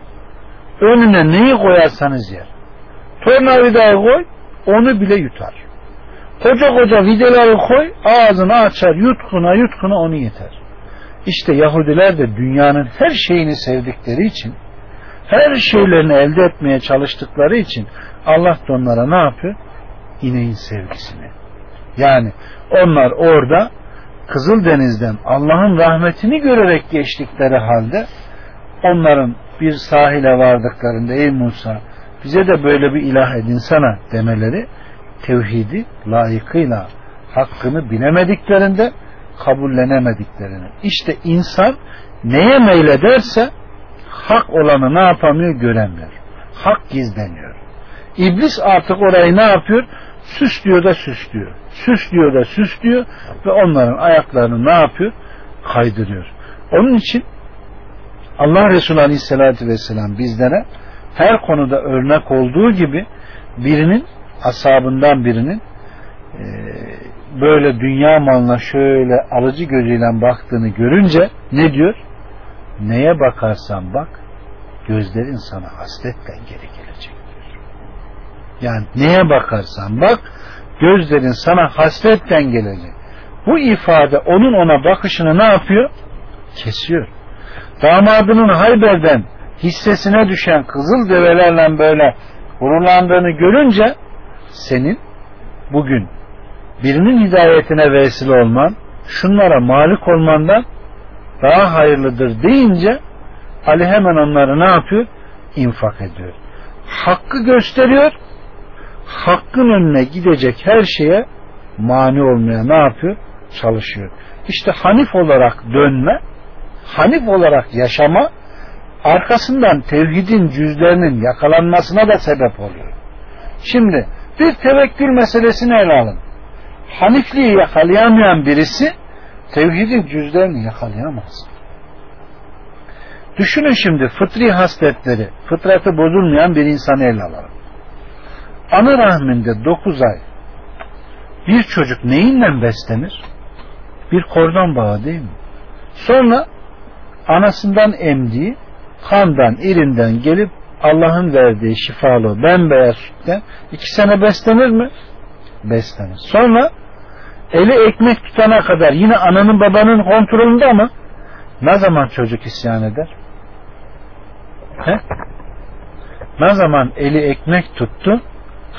Önüne neyi koyarsanız yer. Tornavidayı koy onu bile yutar. Koca koca vidaları koy ağzını açar yutkuna yutkuna onu yeter. İşte Yahudiler de dünyanın her şeyini sevdikleri için Her şeylerini elde etmeye çalıştıkları için Allah da onlara ne yapıyor? İneğin sevgisini. Yani onlar orada Kızıldeniz'den Allah'ın rahmetini görerek geçtikleri halde onların bir sahile vardıklarında ey Musa bize de böyle bir ilah edinsana demeleri tevhidi layıkıyla hakkını bilemediklerinde kabullenemediklerini. İşte insan neye meylederse hak olanı ne yapamıyor göremiyor. Hak gizleniyor. İblis artık orayı ne yapıyor? Süslüyor da süslüyor. Süslüyor da süslüyor ve onların ayaklarını ne yapıyor? Kaydırıyor. Onun için Allah Resulü Aleyhisselatü Vesselam bizlere her konuda örnek olduğu gibi birinin asabından birinin e, böyle dünya malına şöyle alıcı gözüyle baktığını görünce ne diyor? Neye bakarsan bak gözlerin sana hasretle geri. Yani neye bakarsan bak gözlerin sana hasretten gelecek. Bu ifade onun ona bakışını ne yapıyor? Kesiyor. Damadının Hayber'den hissesine düşen kızıl develerle böyle gururlandığını görünce senin bugün birinin hidayetine vesile olman, şunlara malik olmandan daha hayırlıdır deyince Ali hemen onları ne yapıyor? İnfak ediyor. Hakkı gösteriyor. Hakkın önüne gidecek her şeye mani olmaya ne yapıyor? Çalışıyor. İşte Hanif olarak dönme, Hanif olarak yaşama arkasından tevhidin cüzlerinin yakalanmasına da sebep oluyor. Şimdi bir tevekkül meselesini ele alın. Hanifliği yakalayamayan birisi tevhidin cüzlerini yakalayamaz. Düşünün şimdi fıtri hasletleri, fıtratı bozulmayan bir insanı ele alalım. Ana rahminde 9 ay bir çocuk neyinle beslenir? Bir kordon bağı değil mi? Sonra anasından emdiği kandan, irinden gelip Allah'ın verdiği şifalı bembeyaz sütten iki sene beslenir mi? Beslenir. Sonra eli ekmek tutana kadar yine ananın babanın kontrolünde ama ne zaman çocuk isyan eder? He? Ne zaman eli ekmek tuttu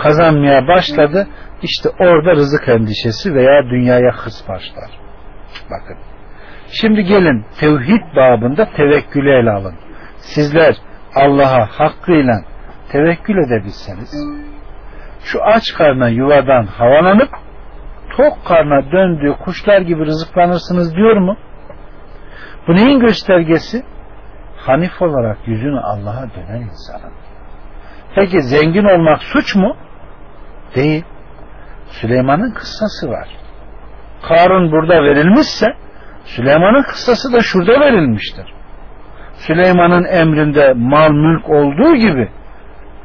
kazanmaya başladı işte orada rızık endişesi veya dünyaya hırs başlar. Bakın. Şimdi gelin tevhid babında tevekkülü ele alın. Sizler Allah'a hakkıyla tevekkül edebilseniz şu aç karna yuvadan havalanıp tok karna döndüğü kuşlar gibi rızıklanırsınız diyor mu? Bu neyin göstergesi? Hanif olarak yüzünü Allah'a dönen insanın. Peki zengin olmak suç mu? Değil. Süleyman'ın kıssası var. Karun burada verilmişse Süleyman'ın kıssası da şurada verilmiştir. Süleyman'ın emrinde mal mülk olduğu gibi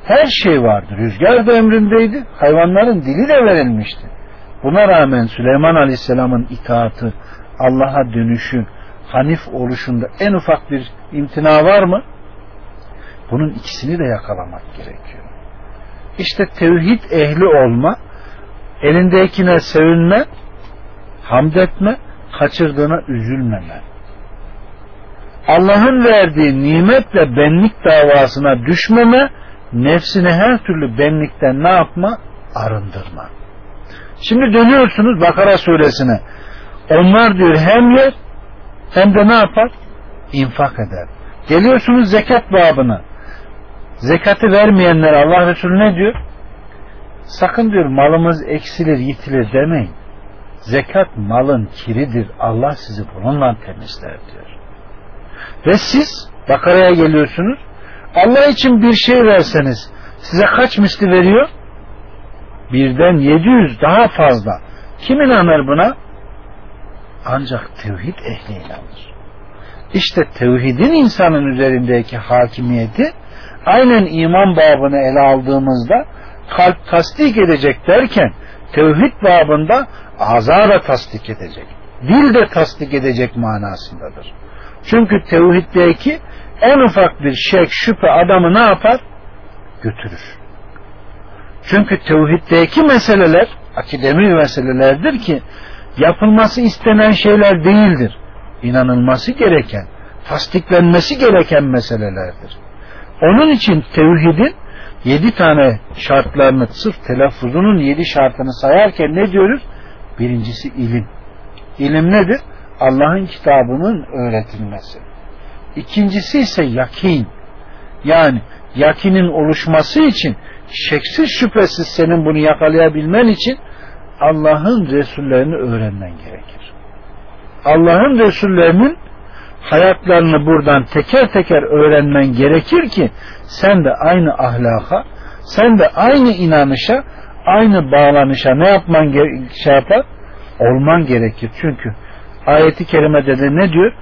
her şey vardı. Rüzgar da emrindeydi. Hayvanların dili de verilmişti. Buna rağmen Süleyman Aleyhisselam'ın itaatı, Allah'a dönüşü, hanif oluşunda en ufak bir imtina var mı? Bunun ikisini de yakalamak gerekiyor. İşte tevhid ehli olma, elindekine sevinme, hamd etme, kaçırdığına üzülmeme. Allah'ın verdiği nimetle benlik davasına düşmeme, nefsini her türlü benlikten ne yapma? Arındırma. Şimdi dönüyorsunuz Bakara suresine. Onlar diyor hem yer hem de ne yapar? İnfak eder. Geliyorsunuz zekat babına. Zekatı vermeyenler Allah Resulü ne diyor? Sakın diyor malımız eksilir yitilir demeyin. Zekat malın kiridir. Allah sizi bununla temizler diyor. Ve siz Bakara'ya geliyorsunuz. Allah için bir şey verseniz size kaç misli veriyor? Birden 700 daha fazla. Kim inanır buna? Ancak tevhid ehli inanır. İşte tevhidin insanın üzerindeki hakimiyeti aynen iman babını ele aldığımızda kalp tasdik edecek derken tevhid babında azara tasdik edecek. Dil de tasdik edecek manasındadır. Çünkü tevhiddeki en ufak bir şek, şüphe adamı ne yapar? Götürür. Çünkü tevhiddeki meseleler akidemi meselelerdir ki yapılması istenen şeyler değildir. İnanılması gereken, tasdiklenmesi gereken meselelerdir. Onun için tevhidin yedi tane şartlarını sırf telaffuzunun yedi şartını sayarken ne diyoruz? Birincisi ilim. İlim nedir? Allah'ın kitabının öğretilmesi. İkincisi ise yakin. Yani yakinin oluşması için şeksiz şüphesiz senin bunu yakalayabilmen için Allah'ın Resullerini öğrenmen gerekir. Allah'ın Resullerinin hayatlarını buradan teker teker öğrenmen gerekir ki sen de aynı ahlaka, sen de aynı inanışa, aynı bağlanışa ne yapman şey yapar? Olman gerekir. Çünkü ayeti kerimede de ne diyor?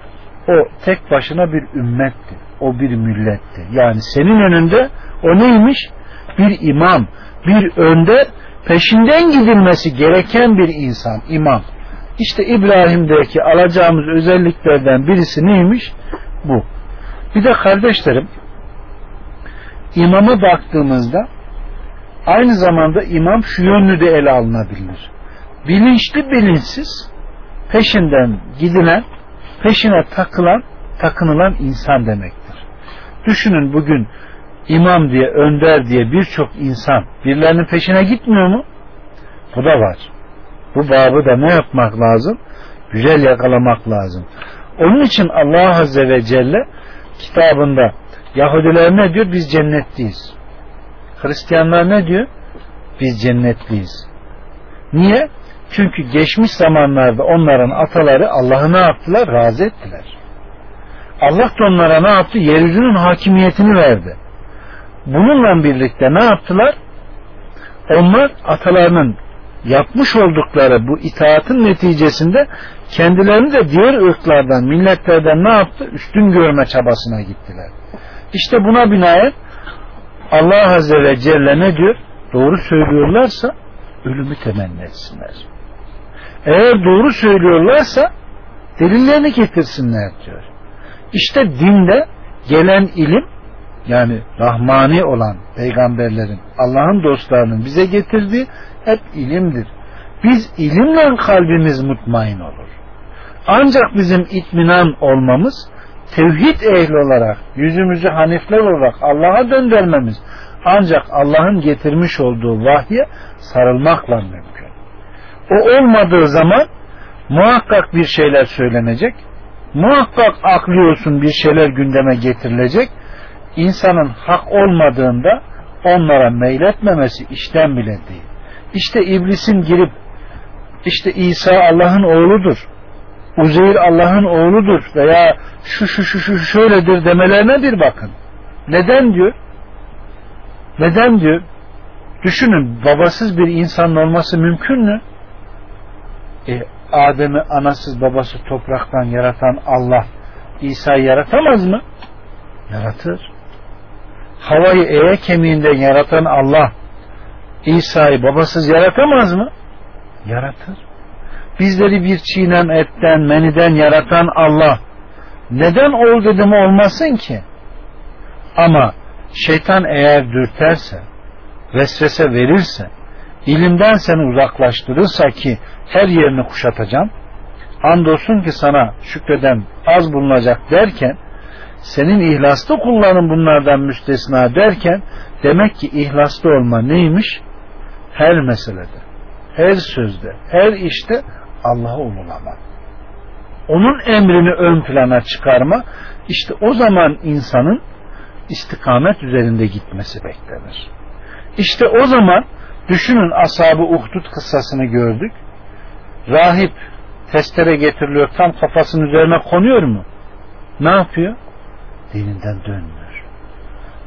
O tek başına bir ümmetti. O bir milletti. Yani senin önünde o neymiş? Bir imam, bir önde peşinden gidilmesi gereken bir insan, imam. İşte İbrahim'deki alacağımız özelliklerden birisi neymiş? Bu. Bir de kardeşlerim imama baktığımızda aynı zamanda imam şu yönlü de ele alınabilir. Bilinçli bilinçsiz peşinden gidilen, peşine takılan, takınılan insan demektir. Düşünün bugün imam diye, önder diye birçok insan birilerinin peşine gitmiyor mu? Bu da var. Bu babı da ne yapmak lazım? Güzel yakalamak lazım. Onun için Allah Azze ve Celle kitabında Yahudiler ne diyor? Biz cennetliyiz. Hristiyanlar ne diyor? Biz cennetliyiz. Niye? Çünkü geçmiş zamanlarda onların ataları Allah'ı ne yaptılar? Razı ettiler. Allah da onlara ne yaptı? Yeryüzünün hakimiyetini verdi. Bununla birlikte ne yaptılar? Onlar atalarının yapmış oldukları bu itaatın neticesinde kendilerini de diğer ırklardan, milletlerden ne yaptı? Üstün görme çabasına gittiler. İşte buna binaen Allah Azze ve Celle ne diyor? Doğru söylüyorlarsa ölümü temenni etsinler. Eğer doğru söylüyorlarsa delillerini getirsinler diyor. İşte dinde gelen ilim yani rahmani olan peygamberlerin Allah'ın dostlarının bize getirdiği hep ilimdir. Biz ilimle kalbimiz mutmain olur. Ancak bizim itminan olmamız tevhid ehli olarak yüzümüzü hanifler olarak Allah'a döndürmemiz ancak Allah'ın getirmiş olduğu vahye sarılmakla mümkün. O olmadığı zaman muhakkak bir şeyler söylenecek, muhakkak akli olsun bir şeyler gündeme getirilecek. İnsanın hak olmadığında onlara meyletmemesi işten bile değil. İşte iblisin girip işte İsa Allah'ın oğludur. Uzeyr Allah'ın oğludur veya şu şu şu şu şöyledir demelerine bir bakın. Neden diyor? Neden diyor? Düşünün babasız bir insan olması mümkün mü? E, Adem'i anasız babası topraktan yaratan Allah İsa'yı yaratamaz mı? Yaratır. Havayı eye kemiğinden yaratan Allah İsa'yı babasız yaratamaz mı? Yaratır. Bizleri bir çiğnem etten, meniden yaratan Allah neden ol dedim olmasın ki? Ama şeytan eğer dürterse, vesvese verirse, ilimden seni uzaklaştırırsa ki her yerini kuşatacağım, andolsun ki sana şükreden az bulunacak derken, senin ihlaslı kullanın bunlardan müstesna derken, demek ki ihlaslı olma neymiş? Her meselede, her sözde, her işte Allah'a umulama. Onun emrini ön plana çıkarma, işte o zaman insanın istikamet üzerinde gitmesi beklenir. İşte o zaman düşünün ashabı Uhdud kıssasını gördük. Rahip testere getiriliyor tam kafasının üzerine konuyor mu? Ne yapıyor? Dininden dönmüyor.